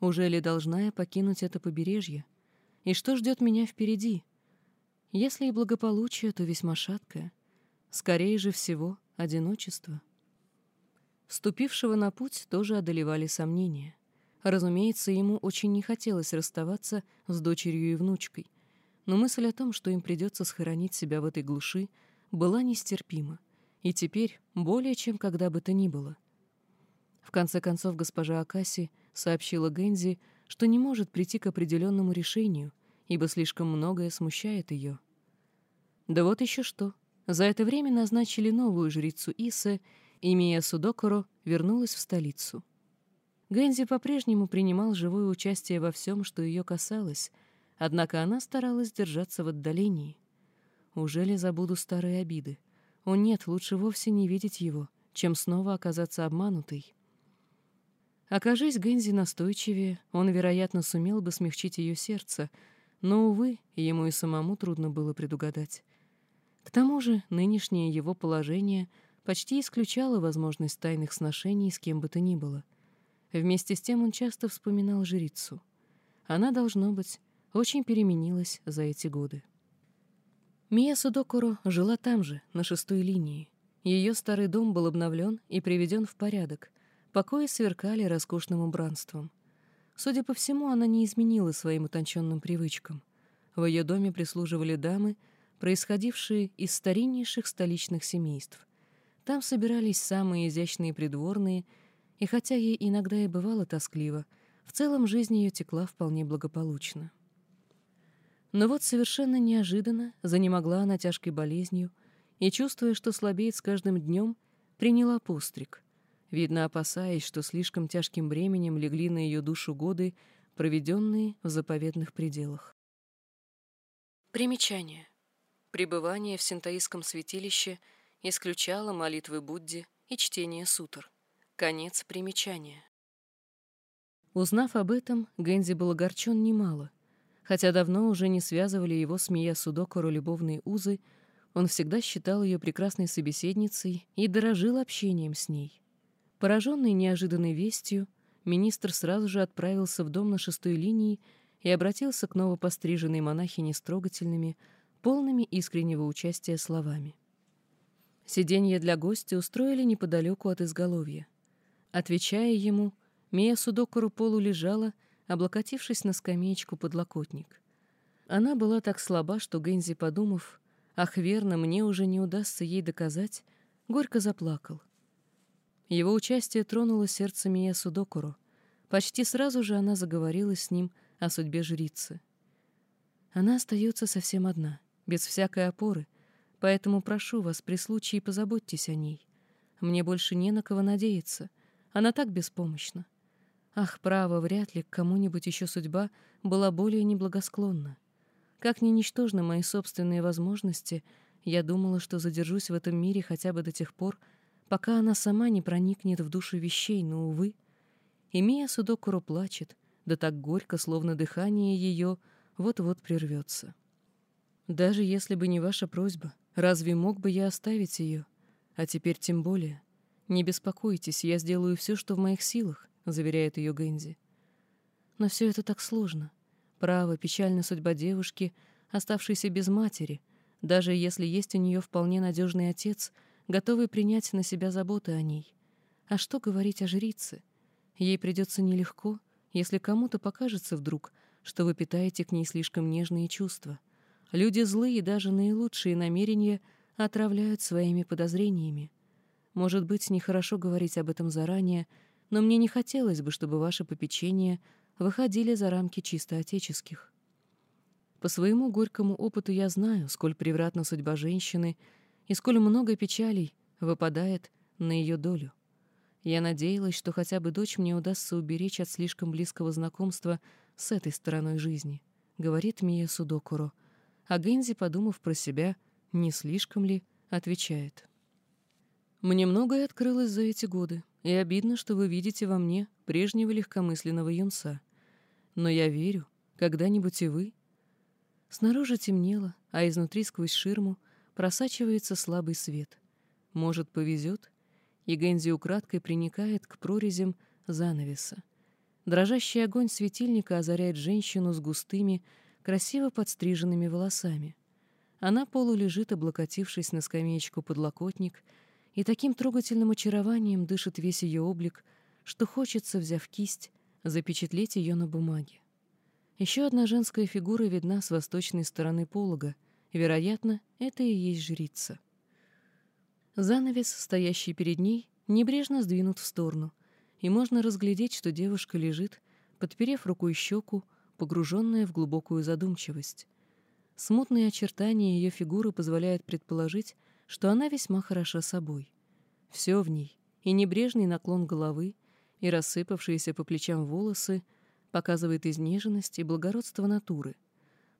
Уже ли должна я покинуть это побережье? И что ждет меня впереди? Если и благополучие, то весьма шаткое. Скорее же всего, одиночество. Вступившего на путь тоже одолевали сомнения. Разумеется, ему очень не хотелось расставаться с дочерью и внучкой, но мысль о том, что им придется схоронить себя в этой глуши, была нестерпима, и теперь более чем когда бы то ни было. В конце концов госпожа Акаси сообщила Гензи, что не может прийти к определенному решению, ибо слишком многое смущает ее. Да вот еще что. За это время назначили новую жрицу Исе, и Мия Судокоро вернулась в столицу. Гэнзи по-прежнему принимал живое участие во всем, что ее касалось, однако она старалась держаться в отдалении — Ужели забуду старые обиды? О нет, лучше вовсе не видеть его, чем снова оказаться обманутой. Окажись Гэнзи настойчивее, он, вероятно, сумел бы смягчить ее сердце, но, увы, ему и самому трудно было предугадать. К тому же нынешнее его положение почти исключало возможность тайных сношений с кем бы то ни было. Вместе с тем он часто вспоминал жрицу. Она, должно быть, очень переменилась за эти годы. Мия Судокуро жила там же, на шестой линии. Ее старый дом был обновлен и приведен в порядок, покои сверкали роскошным убранством. Судя по всему, она не изменила своим утонченным привычкам. В ее доме прислуживали дамы, происходившие из стариннейших столичных семейств. Там собирались самые изящные придворные, и хотя ей иногда и бывало тоскливо, в целом жизнь ее текла вполне благополучно. Но вот совершенно неожиданно занемогла она тяжкой болезнью и, чувствуя, что слабеет с каждым днем, приняла постриг. Видно, опасаясь, что слишком тяжким бременем легли на ее душу годы, проведенные в заповедных пределах. Примечание. Пребывание в синтаистском святилище исключало молитвы Будде и чтение сутр. Конец примечания. Узнав об этом, Гэнзи был огорчен немало. Хотя давно уже не связывали его с Мия Судокору любовные узы, он всегда считал ее прекрасной собеседницей и дорожил общением с ней. Пораженный неожиданной вестью, министр сразу же отправился в дом на шестой линии и обратился к новопостриженной монахине с трогательными, полными искреннего участия словами. Сиденье для гостя устроили неподалеку от изголовья. Отвечая ему, Мия Судокору полу лежала, облокотившись на скамеечку подлокотник. Она была так слаба, что Гензи, подумав, «Ах, верно, мне уже не удастся ей доказать», горько заплакал. Его участие тронуло сердце Мия Судокуру. Почти сразу же она заговорила с ним о судьбе жрицы. Она остается совсем одна, без всякой опоры, поэтому прошу вас при случае позаботьтесь о ней. Мне больше не на кого надеяться. Она так беспомощна. Ах, право, вряд ли к кому-нибудь еще судьба была более неблагосклонна. Как ни ничтожны мои собственные возможности, я думала, что задержусь в этом мире хотя бы до тех пор, пока она сама не проникнет в душу вещей, но, увы. Имея Судокуру плачет, да так горько, словно дыхание ее вот-вот прервется. Даже если бы не ваша просьба, разве мог бы я оставить ее? А теперь тем более. Не беспокойтесь, я сделаю все, что в моих силах заверяет ее Гэнзи. Но все это так сложно. Право, печальная судьба девушки, оставшейся без матери, даже если есть у нее вполне надежный отец, готовый принять на себя заботы о ней. А что говорить о жрице? Ей придется нелегко, если кому-то покажется вдруг, что вы питаете к ней слишком нежные чувства. Люди злые, даже наилучшие намерения отравляют своими подозрениями. Может быть, нехорошо говорить об этом заранее, но мне не хотелось бы, чтобы ваши попечения выходили за рамки чисто отеческих. По своему горькому опыту я знаю, сколь превратна судьба женщины и сколь много печалей выпадает на ее долю. Я надеялась, что хотя бы дочь мне удастся уберечь от слишком близкого знакомства с этой стороной жизни, говорит Мия Судокуро, а Гензи, подумав про себя, не слишком ли, отвечает. Мне многое открылось за эти годы, и обидно, что вы видите во мне прежнего легкомысленного юнца. Но я верю, когда-нибудь и вы. Снаружи темнело, а изнутри сквозь ширму просачивается слабый свет. Может, повезет, и Гэнзи украдкой приникает к прорезям занавеса. Дрожащий огонь светильника озаряет женщину с густыми, красиво подстриженными волосами. Она полулежит, облокотившись на скамеечку подлокотник — и таким трогательным очарованием дышит весь ее облик, что хочется, взяв кисть, запечатлеть ее на бумаге. Еще одна женская фигура видна с восточной стороны полога, и, вероятно, это и есть жрица. Занавес, стоящий перед ней, небрежно сдвинут в сторону, и можно разглядеть, что девушка лежит, подперев рукой щеку, погруженная в глубокую задумчивость. Смутные очертания ее фигуры позволяют предположить, что она весьма хороша собой. Все в ней, и небрежный наклон головы, и рассыпавшиеся по плечам волосы, показывает изнеженность и благородство натуры.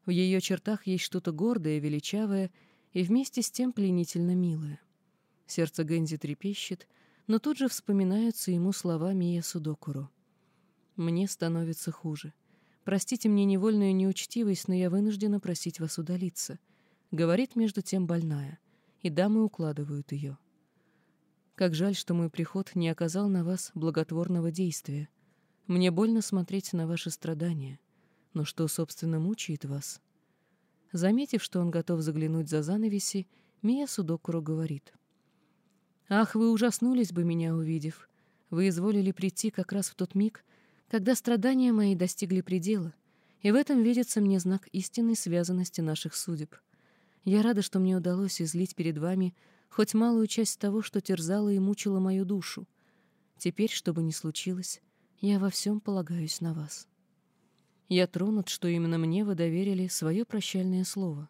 В ее чертах есть что-то гордое, величавое и вместе с тем пленительно милое. Сердце Гэнзи трепещет, но тут же вспоминаются ему слова Мия Судокуро. «Мне становится хуже. Простите мне невольную неучтивость, но я вынуждена просить вас удалиться», — говорит между тем больная и дамы укладывают ее. Как жаль, что мой приход не оказал на вас благотворного действия. Мне больно смотреть на ваши страдания. Но что, собственно, мучает вас? Заметив, что он готов заглянуть за занавеси, Мия Судокуру говорит. «Ах, вы ужаснулись бы меня увидев. вы изволили прийти как раз в тот миг, когда страдания мои достигли предела, и в этом видится мне знак истинной связанности наших судеб. Я рада, что мне удалось излить перед вами хоть малую часть того, что терзало и мучило мою душу. Теперь, что бы ни случилось, я во всем полагаюсь на вас. Я тронут, что именно мне вы доверили свое прощальное слово.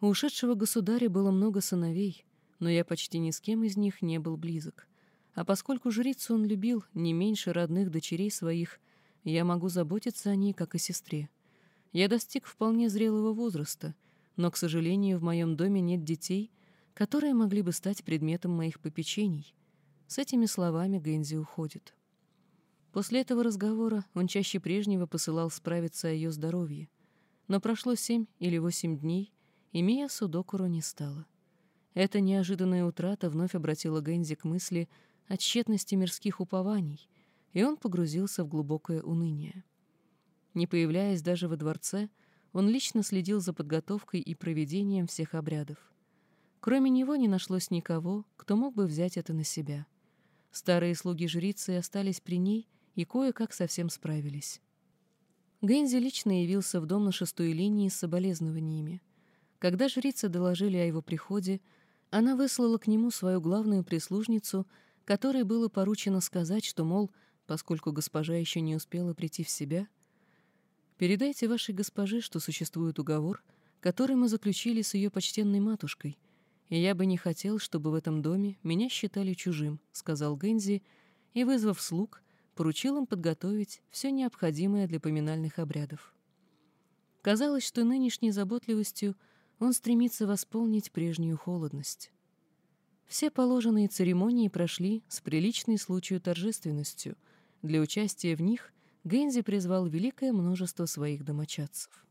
У ушедшего государя было много сыновей, но я почти ни с кем из них не был близок. А поскольку жрицу он любил не меньше родных дочерей своих, я могу заботиться о ней, как о сестре. Я достиг вполне зрелого возраста, но, к сожалению, в моем доме нет детей, которые могли бы стать предметом моих попечений. С этими словами Гэнзи уходит. После этого разговора он чаще прежнего посылал справиться о ее здоровье. Но прошло семь или восемь дней, и Мия Судокуру не стало. Эта неожиданная утрата вновь обратила Гэнзи к мысли о тщетности мирских упований, и он погрузился в глубокое уныние. Не появляясь даже во дворце, он лично следил за подготовкой и проведением всех обрядов. Кроме него не нашлось никого, кто мог бы взять это на себя. Старые слуги жрицы остались при ней и кое-как совсем справились. Гэнзи лично явился в дом на шестой линии с соболезнованиями. Когда жрицы доложили о его приходе, она выслала к нему свою главную прислужницу, которой было поручено сказать, что, мол, поскольку госпожа еще не успела прийти в себя, передайте вашей госпоже, что существует уговор, который мы заключили с ее почтенной матушкой, и я бы не хотел, чтобы в этом доме меня считали чужим, сказал Гэнзи, и, вызвав слуг, поручил им подготовить все необходимое для поминальных обрядов. Казалось, что нынешней заботливостью он стремится восполнить прежнюю холодность. Все положенные церемонии прошли с приличной случаю торжественностью. Для участия в них Гэнзи призвал великое множество своих домочадцев.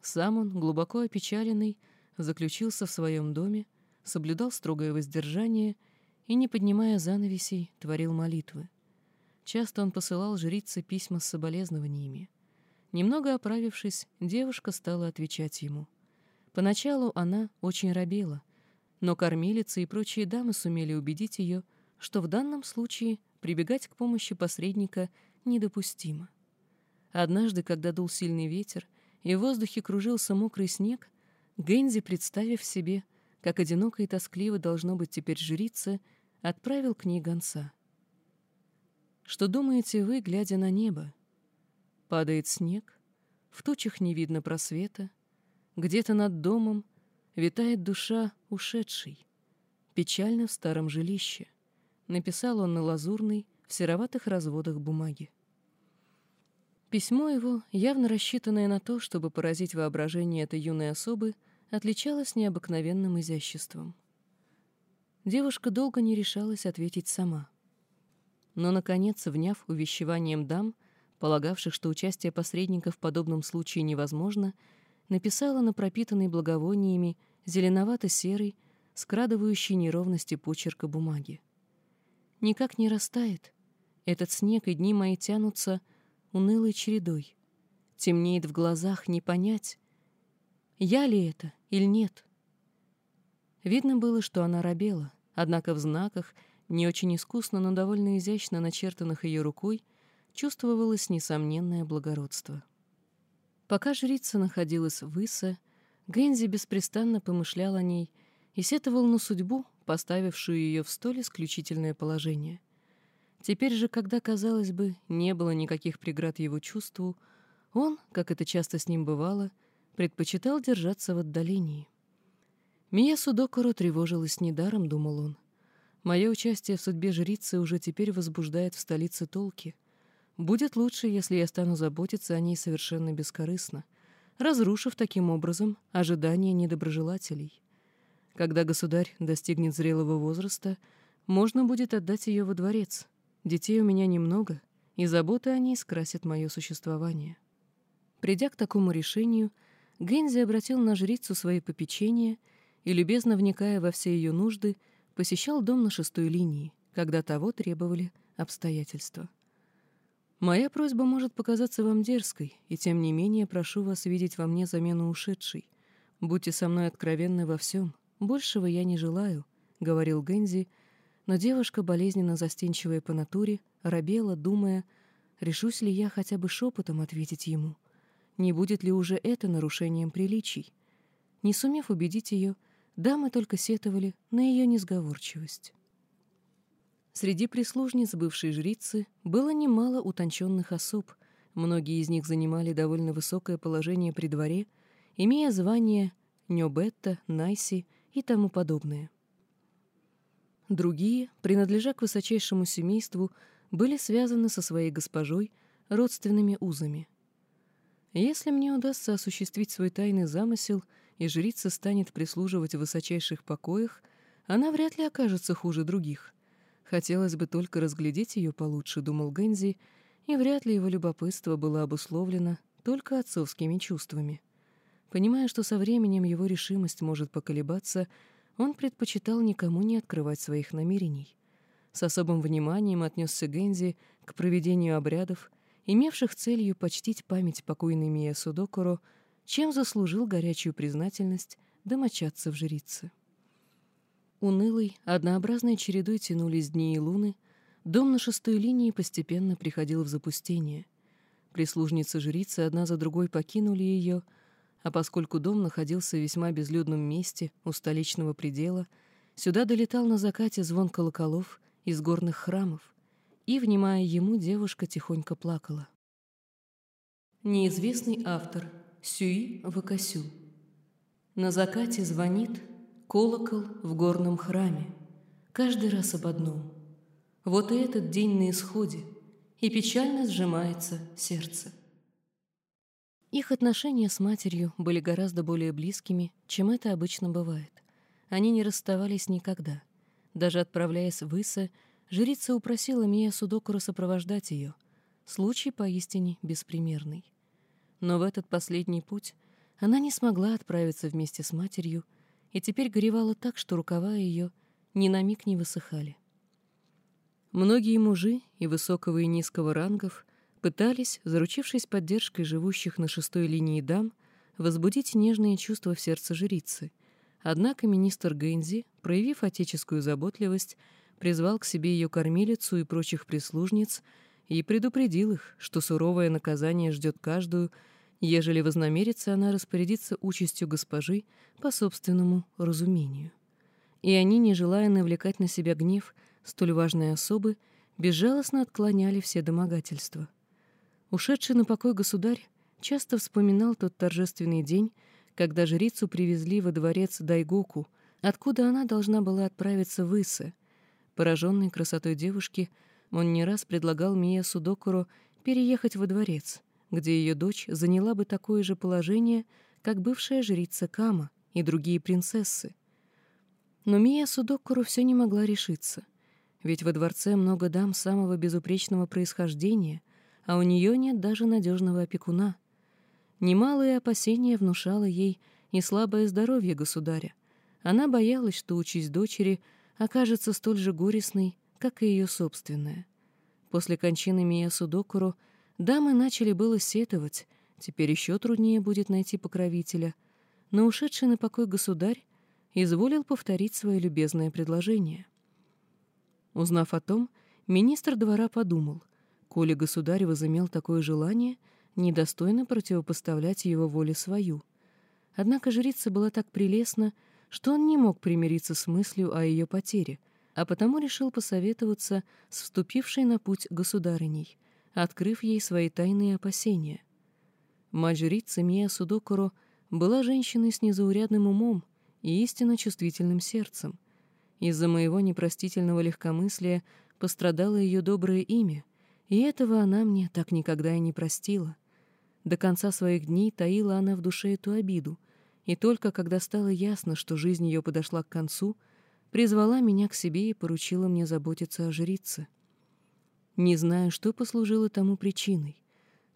Сам он, глубоко опечаленный, заключился в своем доме, соблюдал строгое воздержание и, не поднимая занавесей, творил молитвы. Часто он посылал жрице письма с соболезнованиями. Немного оправившись, девушка стала отвечать ему. Поначалу она очень робела — но кормилица и прочие дамы сумели убедить ее, что в данном случае прибегать к помощи посредника недопустимо. Однажды, когда дул сильный ветер и в воздухе кружился мокрый снег, Гензи, представив себе, как одиноко и тоскливо должно быть теперь жрица, отправил к ней гонца. «Что думаете вы, глядя на небо? Падает снег, в тучах не видно просвета, где-то над домом Витает душа ушедшей, печально в старом жилище. Написал он на лазурной, в сероватых разводах бумаги. Письмо его, явно рассчитанное на то, чтобы поразить воображение этой юной особы, отличалось необыкновенным изяществом. Девушка долго не решалась ответить сама. Но, наконец, вняв увещеванием дам, полагавших, что участие посредника в подобном случае невозможно, написала на пропитанной благовониями зеленовато-серой, скрадывающей неровности почерка бумаги. Никак не растает. Этот снег и дни мои тянутся унылой чередой. Темнеет в глазах не понять, я ли это или нет. Видно было, что она робела, однако в знаках, не очень искусно, но довольно изящно начертанных ее рукой, чувствовалось несомненное благородство. Пока жрица находилась в Исе, Гэнзи беспрестанно помышлял о ней и сетовал на судьбу, поставившую ее в столь исключительное положение. Теперь же, когда, казалось бы, не было никаких преград его чувству, он, как это часто с ним бывало, предпочитал держаться в отдалении. Мия Судокоро тревожилась недаром, думал он. Мое участие в судьбе жрицы уже теперь возбуждает в столице толки — Будет лучше, если я стану заботиться о ней совершенно бескорыстно, разрушив таким образом ожидания недоброжелателей. Когда государь достигнет зрелого возраста, можно будет отдать ее во дворец. Детей у меня немного, и забота о ней скрасит мое существование. Придя к такому решению, Гензи обратил на жрицу свои попечения и, любезно вникая во все ее нужды, посещал дом на шестой линии, когда того требовали обстоятельства. Моя просьба может показаться вам дерзкой, и тем не менее прошу вас видеть во мне замену ушедшей. Будьте со мной откровенны во всем. Большего я не желаю, — говорил Гензи, но девушка, болезненно застенчивая по натуре, робела, думая, решусь ли я хотя бы шепотом ответить ему, не будет ли уже это нарушением приличий. Не сумев убедить ее, дамы только сетовали на ее несговорчивость. Среди прислужниц бывшей жрицы было немало утонченных особ, многие из них занимали довольно высокое положение при дворе, имея звания Нёбетта, Найси и тому подобное. Другие, принадлежа к высочайшему семейству, были связаны со своей госпожой родственными узами. Если мне удастся осуществить свой тайный замысел, и жрица станет прислуживать в высочайших покоях, она вряд ли окажется хуже других. Хотелось бы только разглядеть ее получше, думал Гэнзи, и вряд ли его любопытство было обусловлено только отцовскими чувствами. Понимая, что со временем его решимость может поколебаться, он предпочитал никому не открывать своих намерений. С особым вниманием отнесся Гензи к проведению обрядов, имевших целью почтить память покойной Мия Судокуро, чем заслужил горячую признательность домочадцев жрицы. Унылой, однообразной чередой тянулись дни и луны, дом на шестой линии постепенно приходил в запустение. Прислужницы жрицы одна за другой покинули ее — а поскольку дом находился в весьма безлюдном месте у столичного предела, сюда долетал на закате звон колоколов из горных храмов, и, внимая ему, девушка тихонько плакала. Неизвестный автор Сюи Вакасю. На закате звонит колокол в горном храме, каждый раз об одном. Вот и этот день на исходе, и печально сжимается сердце. Их отношения с матерью были гораздо более близкими, чем это обычно бывает. Они не расставались никогда. Даже отправляясь в Иса, жрица упросила Мия Судокура сопровождать ее. Случай поистине беспримерный. Но в этот последний путь она не смогла отправиться вместе с матерью и теперь горевала так, что рукава ее ни на миг не высыхали. Многие мужи и высокого и низкого рангов пытались, заручившись поддержкой живущих на шестой линии дам, возбудить нежные чувства в сердце жрицы. Однако министр Гэнзи, проявив отеческую заботливость, призвал к себе ее кормилицу и прочих прислужниц и предупредил их, что суровое наказание ждет каждую, ежели вознамерится она распорядиться участью госпожи по собственному разумению. И они, не желая навлекать на себя гнев столь важной особы, безжалостно отклоняли все домогательства. Ушедший на покой государь часто вспоминал тот торжественный день, когда жрицу привезли во дворец Дайгоку, откуда она должна была отправиться в Исе. Пораженный красотой девушки, он не раз предлагал Мия Судокуру переехать во дворец, где ее дочь заняла бы такое же положение, как бывшая жрица Кама и другие принцессы. Но Мия Судокуру все не могла решиться, ведь во дворце много дам самого безупречного происхождения — а у нее нет даже надежного опекуна. Немалые опасения внушало ей и слабое здоровье государя. Она боялась, что участь дочери окажется столь же горестной, как и ее собственная. После кончины Мия Судокуру дамы начали было сетовать, теперь еще труднее будет найти покровителя, но ушедший на покой государь изволил повторить свое любезное предложение. Узнав о том, министр двора подумал — Коли государь возымел такое желание, недостойно противопоставлять его воле свою. Однако жрица была так прелестна, что он не мог примириться с мыслью о ее потере, а потому решил посоветоваться с вступившей на путь государыней, открыв ей свои тайные опасения. Мать жрицы Мия Судокуро была женщиной с незаурядным умом и истинно чувствительным сердцем. Из-за моего непростительного легкомыслия пострадало ее доброе имя — и этого она мне так никогда и не простила. До конца своих дней таила она в душе эту обиду, и только когда стало ясно, что жизнь ее подошла к концу, призвала меня к себе и поручила мне заботиться о жрице. Не знаю, что послужило тому причиной.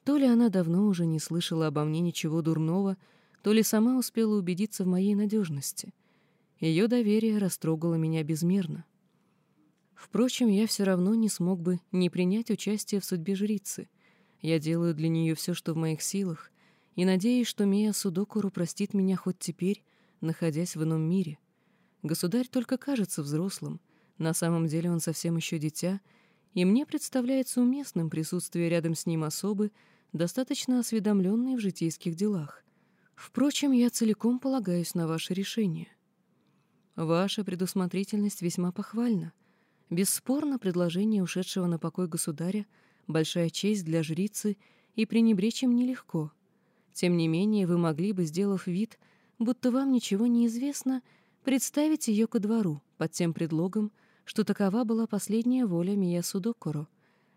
То ли она давно уже не слышала обо мне ничего дурного, то ли сама успела убедиться в моей надежности. Ее доверие растрогало меня безмерно. Впрочем, я все равно не смог бы не принять участие в судьбе жрицы. Я делаю для нее все, что в моих силах, и надеюсь, что Мия Судокуру простит меня хоть теперь, находясь в ином мире. Государь только кажется взрослым, На самом деле он совсем еще дитя, и мне представляется уместным присутствие рядом с ним особы, достаточно осведомленной в житейских делах. Впрочем, я целиком полагаюсь на ваше решение. Ваша предусмотрительность весьма похвальна. Бесспорно, предложение ушедшего на покой государя — большая честь для жрицы, и пренебречь им нелегко. Тем не менее, вы могли бы, сделав вид, будто вам ничего не известно, представить ее ко двору под тем предлогом, что такова была последняя воля Мия Судокоро.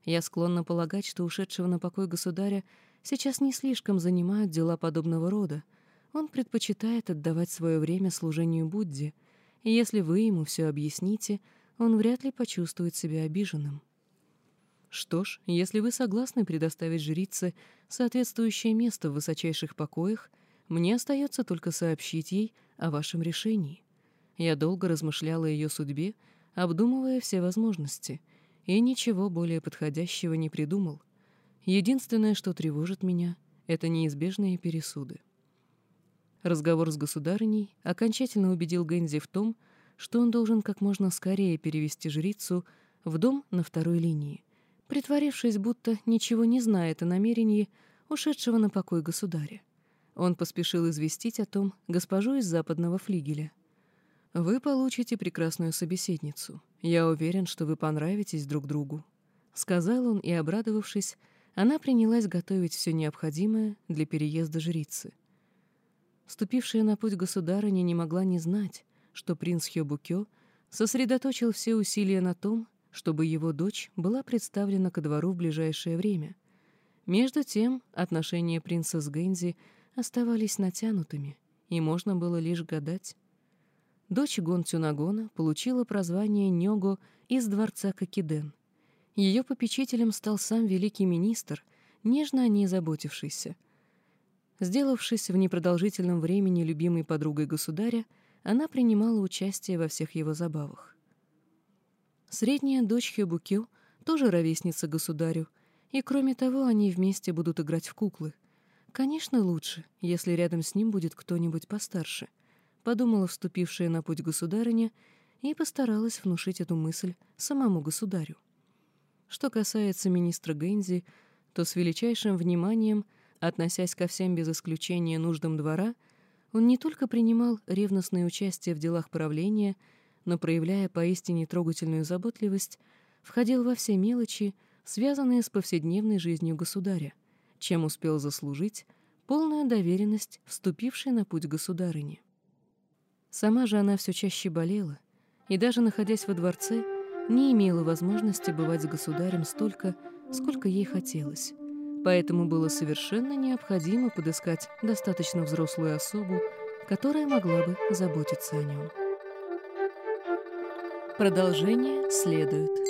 Я склонна полагать, что ушедшего на покой государя сейчас не слишком занимают дела подобного рода. Он предпочитает отдавать свое время служению Будде, и если вы ему все объясните, он вряд ли почувствует себя обиженным. Что ж, если вы согласны предоставить жрице соответствующее место в высочайших покоях, мне остается только сообщить ей о вашем решении. Я долго размышляла о ее судьбе, обдумывая все возможности, и ничего более подходящего не придумал. Единственное, что тревожит меня, — это неизбежные пересуды. Разговор с государыней окончательно убедил Гэнзи в том, что он должен как можно скорее перевести жрицу в дом на второй линии — притворившись, будто ничего не знает о намерении ушедшего на покой государя. Он поспешил известить о том госпожу из западного флигеля. «Вы получите прекрасную собеседницу. Я уверен, что вы понравитесь друг другу», — сказал он, и, обрадовавшись, она принялась готовить все необходимое для переезда жрицы. Вступившая на путь государыня не могла не знать, что принц Хёбукё сосредоточил все усилия на том, чтобы его дочь была представлена ко двору в ближайшее время. Между тем, отношения принца с Гэнзи оставались натянутыми, и можно было лишь гадать. Дочь Гон Цюнагона получила прозвание Нёго из дворца Кокиден. Ее попечителем стал сам великий министр, нежно о ней заботившийся. Сделавшись в непродолжительном времени любимой подругой государя, она принимала участие во всех его забавах. Средняя дочь Хёбукё тоже ровесница государю, и кроме того они вместе будут играть в куклы. Конечно, лучше, если рядом с ним будет кто-нибудь постарше, подумала вступившая на путь государыня и постаралась внушить эту мысль самому государю. Что касается министра Гэнзи, то с величайшим вниманием, относясь ко всем без исключения нуждам двора, он не только принимал ревностное участие в делах правления, но, проявляя поистине трогательную заботливость, входил во все мелочи, связанные с повседневной жизнью государя, чем успел заслужить полную доверенность вступившей на путь государыни. Сама же она все чаще болела, и даже находясь во дворце, не имела возможности бывать с государем столько, сколько ей хотелось, поэтому было совершенно необходимо подыскать достаточно взрослую особу, которая могла бы заботиться о нем. Продолжение следует.